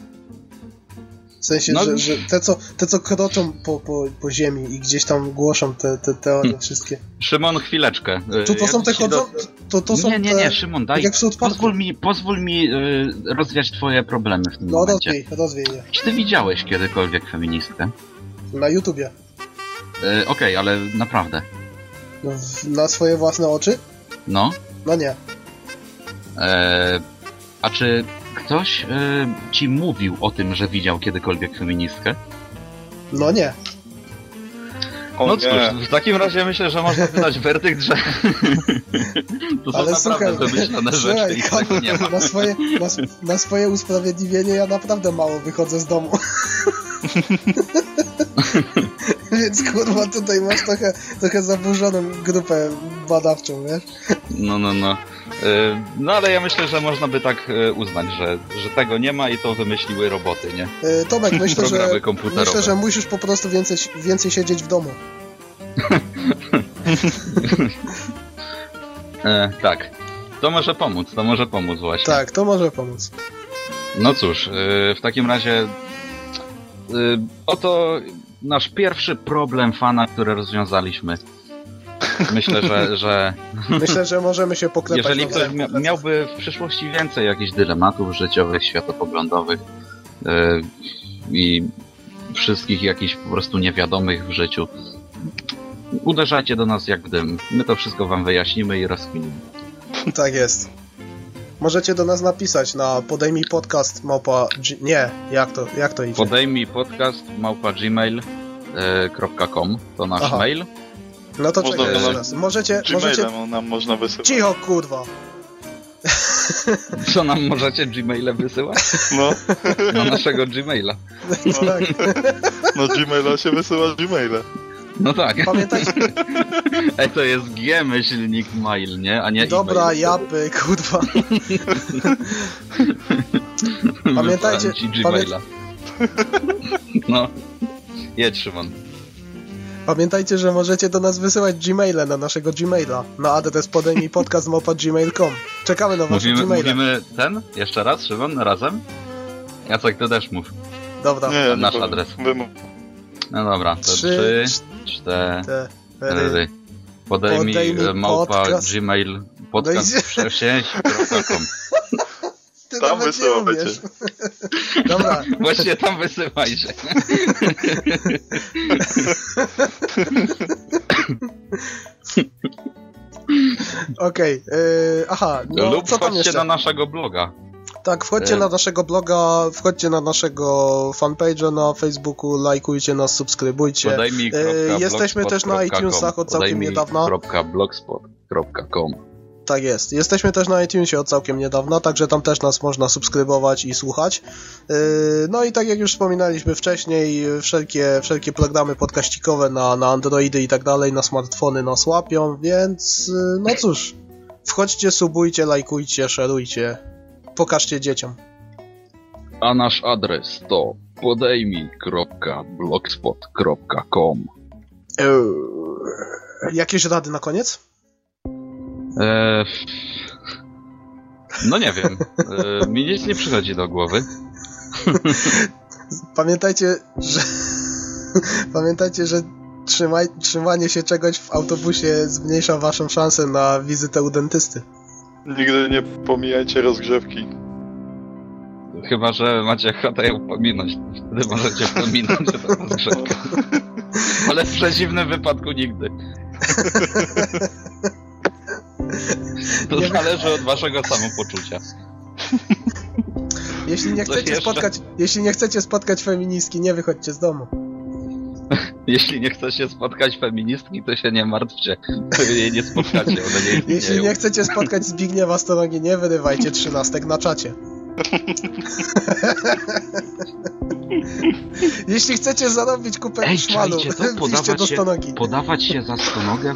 [SPEAKER 2] W sensie,
[SPEAKER 3] No.
[SPEAKER 2] że, że te, co, te, co kroczą po, po, po ziemi i gdzieś tam głoszą te, te teorie wszystkie.
[SPEAKER 3] Szymon, chwileczkę.
[SPEAKER 2] To, to
[SPEAKER 3] Ja
[SPEAKER 2] są te
[SPEAKER 3] ci
[SPEAKER 2] chodzą... To, to są
[SPEAKER 3] nie, nie, nie, Szymon,
[SPEAKER 2] tak
[SPEAKER 3] daj. Pozwól mi, pozwól mi y, rozwiać twoje problemy w tym
[SPEAKER 2] No
[SPEAKER 3] momencie.
[SPEAKER 2] rozwiej, rozwiej je.
[SPEAKER 3] Czy ty widziałeś kiedykolwiek feministkę?
[SPEAKER 2] Na YouTubie.
[SPEAKER 3] Y, Okej, ale naprawdę.
[SPEAKER 2] No, na swoje własne oczy?
[SPEAKER 3] No.
[SPEAKER 2] No nie.
[SPEAKER 3] E, a czy ktoś e, ci mówił o tym, że widział kiedykolwiek feministkę?
[SPEAKER 2] No nie.
[SPEAKER 1] O
[SPEAKER 3] no
[SPEAKER 1] nie.
[SPEAKER 3] cóż, w takim razie myślę, że można wydać werdykt, że *laughs* to są
[SPEAKER 2] Ale
[SPEAKER 3] naprawdę
[SPEAKER 2] słuchaj,
[SPEAKER 3] wymyślone rzeczy i tego nie ma.
[SPEAKER 2] Na swoje, na, na swoje usprawiedliwienie ja naprawdę mało wychodzę z domu. *laughs* Więc kurwa tutaj masz trochę, trochę zaburzoną grupę badawczą, wiesz?
[SPEAKER 3] No, no, no. E, No ale ja myślę, że można by tak e, uznać, że, że tego nie ma i to wymyśliły roboty, nie?
[SPEAKER 2] E, Tomek, myślę, że, myślę, że musisz po prostu więcej, więcej siedzieć w domu. *laughs*
[SPEAKER 3] E, tak. To może pomóc, to może pomóc właśnie.
[SPEAKER 2] Tak, to może pomóc.
[SPEAKER 3] No cóż, w takim razie oto nasz pierwszy problem fana, który rozwiązaliśmy. Myślę, że, że
[SPEAKER 2] Myślę, że możemy się poklepać
[SPEAKER 3] jeżeli ktoś miałby w przyszłości więcej jakichś dylematów życiowych, światopoglądowych yy, i wszystkich jakichś po prostu niewiadomych w życiu, uderzajcie do nas jak gdym. My to wszystko wam wyjaśnimy i rozkminimy. *laughs*
[SPEAKER 2] Tak jest. Możecie do nas napisać na podejmij podcast małpa... Nie, jak to, jak to idzie?
[SPEAKER 3] Podejmij podcast małpa gmail.com to nasz
[SPEAKER 2] Aha.
[SPEAKER 3] mail.
[SPEAKER 2] No to
[SPEAKER 1] Można
[SPEAKER 2] czekaj. Możecie, możecie...
[SPEAKER 1] Gmailem nam można wysyłać.
[SPEAKER 2] Cicho, kurwa.
[SPEAKER 3] Co nam możecie Gmaile wysyłać?
[SPEAKER 1] No,
[SPEAKER 3] Na naszego Gmaila.
[SPEAKER 2] tak. *laughs*
[SPEAKER 1] no Gmaila się wysyła Gmaila.
[SPEAKER 3] No tak.
[SPEAKER 2] Pamiętajcie,
[SPEAKER 3] Ej, to jest G myślnik mail, nie? A nie
[SPEAKER 2] dobra,
[SPEAKER 3] e-mail.
[SPEAKER 2] japy, kurwa. *laughs* Pamiętajcie-
[SPEAKER 3] ci Gmaila. No. Jedź, Szymon.
[SPEAKER 2] Pamiętajcie, że możecie do nas wysyłać Gmaile na naszego Gmaila, na adres podejmij podcast gmail.com. Czekamy na wasze
[SPEAKER 3] Mówimy,
[SPEAKER 2] Gmaile.
[SPEAKER 3] mówimy ten? Jeszcze raz, Szymon? Razem? Jacek, ty też mów.
[SPEAKER 2] Dobra.
[SPEAKER 1] Nie, ja
[SPEAKER 3] Nasz
[SPEAKER 1] powiem.
[SPEAKER 3] adres.
[SPEAKER 1] Wymów.
[SPEAKER 3] No dobra, to
[SPEAKER 2] Trzy,
[SPEAKER 3] cztery,
[SPEAKER 2] Cztery.
[SPEAKER 3] Podejmij,
[SPEAKER 2] Podejmij
[SPEAKER 3] e, małpa
[SPEAKER 2] podcast.
[SPEAKER 3] gmail
[SPEAKER 2] No
[SPEAKER 3] podcast
[SPEAKER 2] i-
[SPEAKER 3] przesieć.com
[SPEAKER 2] Ty
[SPEAKER 1] Tam
[SPEAKER 2] nawet nie
[SPEAKER 1] wysyłajcie.
[SPEAKER 2] umiesz. *laughs* Dobra,
[SPEAKER 3] Właśnie tam wysyłaj się. *laughs*
[SPEAKER 2] okej. yy, aha, no
[SPEAKER 3] Lub
[SPEAKER 2] co tam
[SPEAKER 3] wchodźcie
[SPEAKER 2] jeszcze?
[SPEAKER 3] na naszego bloga.
[SPEAKER 2] Tak, wchodźcie
[SPEAKER 3] E.
[SPEAKER 2] na naszego bloga, wchodźcie na naszego fanpage'a na Facebooku, lajkujcie nas, subskrybujcie.
[SPEAKER 3] Podejmij.
[SPEAKER 2] E, jesteśmy też na iTunesach od całkiem niedawna.
[SPEAKER 3] .blogspot.com
[SPEAKER 2] Tak jest. Jesteśmy też na iTunesie od całkiem niedawna, także tam też nas można subskrybować i słuchać. Yy, No i tak jak już wspominaliśmy wcześniej, wszelkie, wszelkie programy podkaścikowe na, na Androidy i tak dalej, na smartfony nas łapią, więc yy, no cóż, wchodźcie, subujcie, lajkujcie, szerujcie, pokażcie dzieciom.
[SPEAKER 3] A nasz adres to podejmij.blogspot.com
[SPEAKER 2] Yy, Jakieś rady na koniec?
[SPEAKER 3] Eee, No nie wiem. Eee, mi nic nie przychodzi do głowy.
[SPEAKER 2] Pamiętajcie, że pamiętajcie, że trzymaj, trzymanie się czegoś w autobusie zmniejsza waszą szansę na wizytę u dentysty.
[SPEAKER 1] Nigdy nie pomijajcie rozgrzewki.
[SPEAKER 3] Chyba, że macie ochotę ją pominąć. Wtedy możecie pominąć tę rozgrzewkę. *laughs* Ale w przeciwnym wypadku nigdy. *laughs* To zależy od waszego samopoczucia.
[SPEAKER 2] Jeśli nie chcecie spotkać, jeśli nie chcecie spotkać feministki, nie wychodźcie z domu.
[SPEAKER 3] Jeśli nie chcecie spotkać feministki, to się nie martwcie. Wy jej nie spotkacie, one nie
[SPEAKER 2] Jeśli nie chcecie spotkać Zbigniewa Stonogi, nie wyrywajcie trzynastek na czacie. *laughs* *laughs* Jeśli chcecie zarobić kupę
[SPEAKER 3] Ej,
[SPEAKER 2] szmalu, *laughs* wpiszcie do
[SPEAKER 3] Podawać się,
[SPEAKER 2] Stonogi.
[SPEAKER 3] podawać się za stonogę,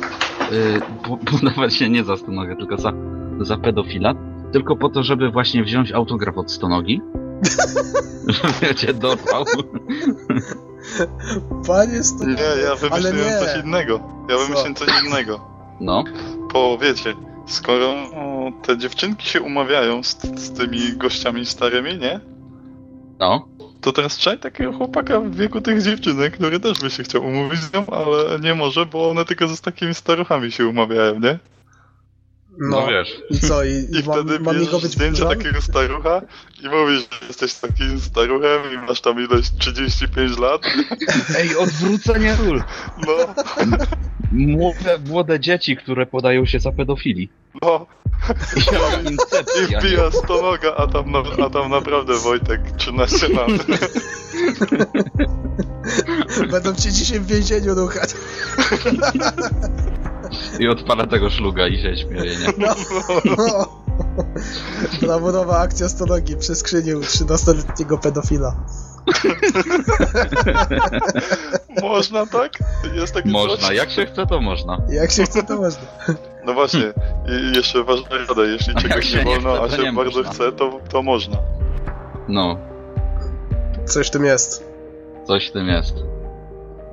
[SPEAKER 3] yy, po, *laughs* podawać się nie za stonogę, tylko za, za pedofila, tylko po to, żeby właśnie wziąć autograf od stonogi. Żeby cię dorwał.
[SPEAKER 2] Panie Sto...
[SPEAKER 1] Nie, ja wymyśliłem
[SPEAKER 2] nie.
[SPEAKER 1] coś innego. Ja
[SPEAKER 2] Co?
[SPEAKER 1] wymyśliłem coś innego.
[SPEAKER 3] No,
[SPEAKER 1] Bo wiecie, skoro o, te dziewczynki się umawiają z, z tymi gościami starymi, nie?
[SPEAKER 3] no.
[SPEAKER 1] To teraz trzeba takiego chłopaka w wieku tych dziewczynek, który też by się chciał umówić z nią, ale nie może, bo one tylko z takimi staruchami się umawiają, nie?
[SPEAKER 3] No,
[SPEAKER 2] No,
[SPEAKER 3] wiesz.
[SPEAKER 2] i co, i,
[SPEAKER 1] I
[SPEAKER 2] mam,
[SPEAKER 1] wtedy
[SPEAKER 2] mam jego być
[SPEAKER 1] zdjęcie takiego starucha i mówisz, że jesteś takim staruchem i masz tam ileś 35 lat. *laughs*
[SPEAKER 3] Ej, odwrócenie ról.
[SPEAKER 1] No,
[SPEAKER 3] Młode, młode dzieci, które podają się za pedofili.
[SPEAKER 1] no.
[SPEAKER 3] I
[SPEAKER 1] wbija stonoga, a tam, na, a tam naprawdę Wojtek 13 lat. *laughs*
[SPEAKER 2] Będą cię dzisiaj w więzieniu ruchać. *laughs*
[SPEAKER 3] I odpala tego szluga i się śmieje, nie?
[SPEAKER 2] No. *laughs* Brawurowa akcja Stonogi przy skrzyni u 13-letniego pedofila. *laughs*
[SPEAKER 1] Można tak? Jest takie
[SPEAKER 3] Można,
[SPEAKER 1] coś?
[SPEAKER 3] jak się chce, to można.
[SPEAKER 2] Jak się chce, to można.
[SPEAKER 1] No właśnie, i jeszcze ważna rada, jeśli *laughs* czegoś nie
[SPEAKER 3] nie
[SPEAKER 1] wolno,
[SPEAKER 3] chce,
[SPEAKER 1] a się bardzo
[SPEAKER 3] można.
[SPEAKER 1] chce, to, to można.
[SPEAKER 3] No,
[SPEAKER 2] Coś w tym jest.
[SPEAKER 3] coś w tym jest.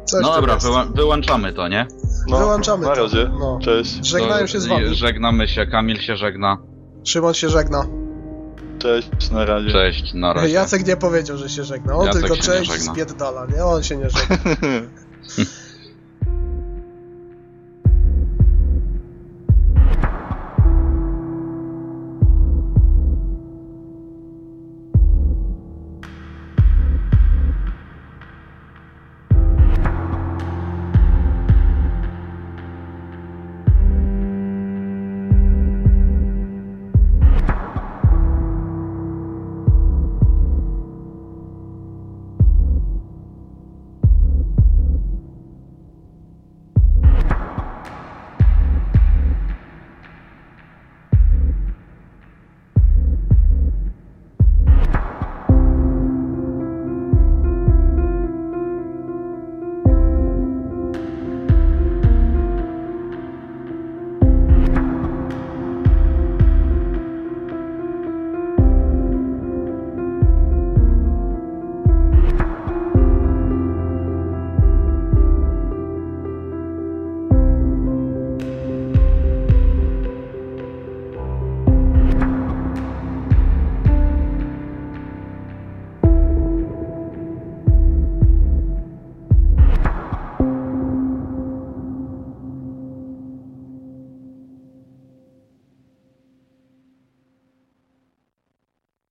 [SPEAKER 2] Coś
[SPEAKER 3] No dobra, wyłączamy to, nie?
[SPEAKER 1] No,
[SPEAKER 2] Wyłączamy
[SPEAKER 1] Na
[SPEAKER 2] to.
[SPEAKER 1] razie,
[SPEAKER 2] No.
[SPEAKER 1] cześć.
[SPEAKER 2] Żegnają
[SPEAKER 3] To
[SPEAKER 2] się z wami.
[SPEAKER 3] Żegnamy się, Kamil się żegna.
[SPEAKER 2] Szymon się żegna.
[SPEAKER 1] Cześć, na razie.
[SPEAKER 3] Cześć, na razie.
[SPEAKER 2] Jacek nie powiedział, że się żegna. On
[SPEAKER 3] Jacek
[SPEAKER 2] tylko
[SPEAKER 3] nie
[SPEAKER 2] cześć
[SPEAKER 3] żegna.
[SPEAKER 2] spierdala, nie? On się nie żegna. *laughs*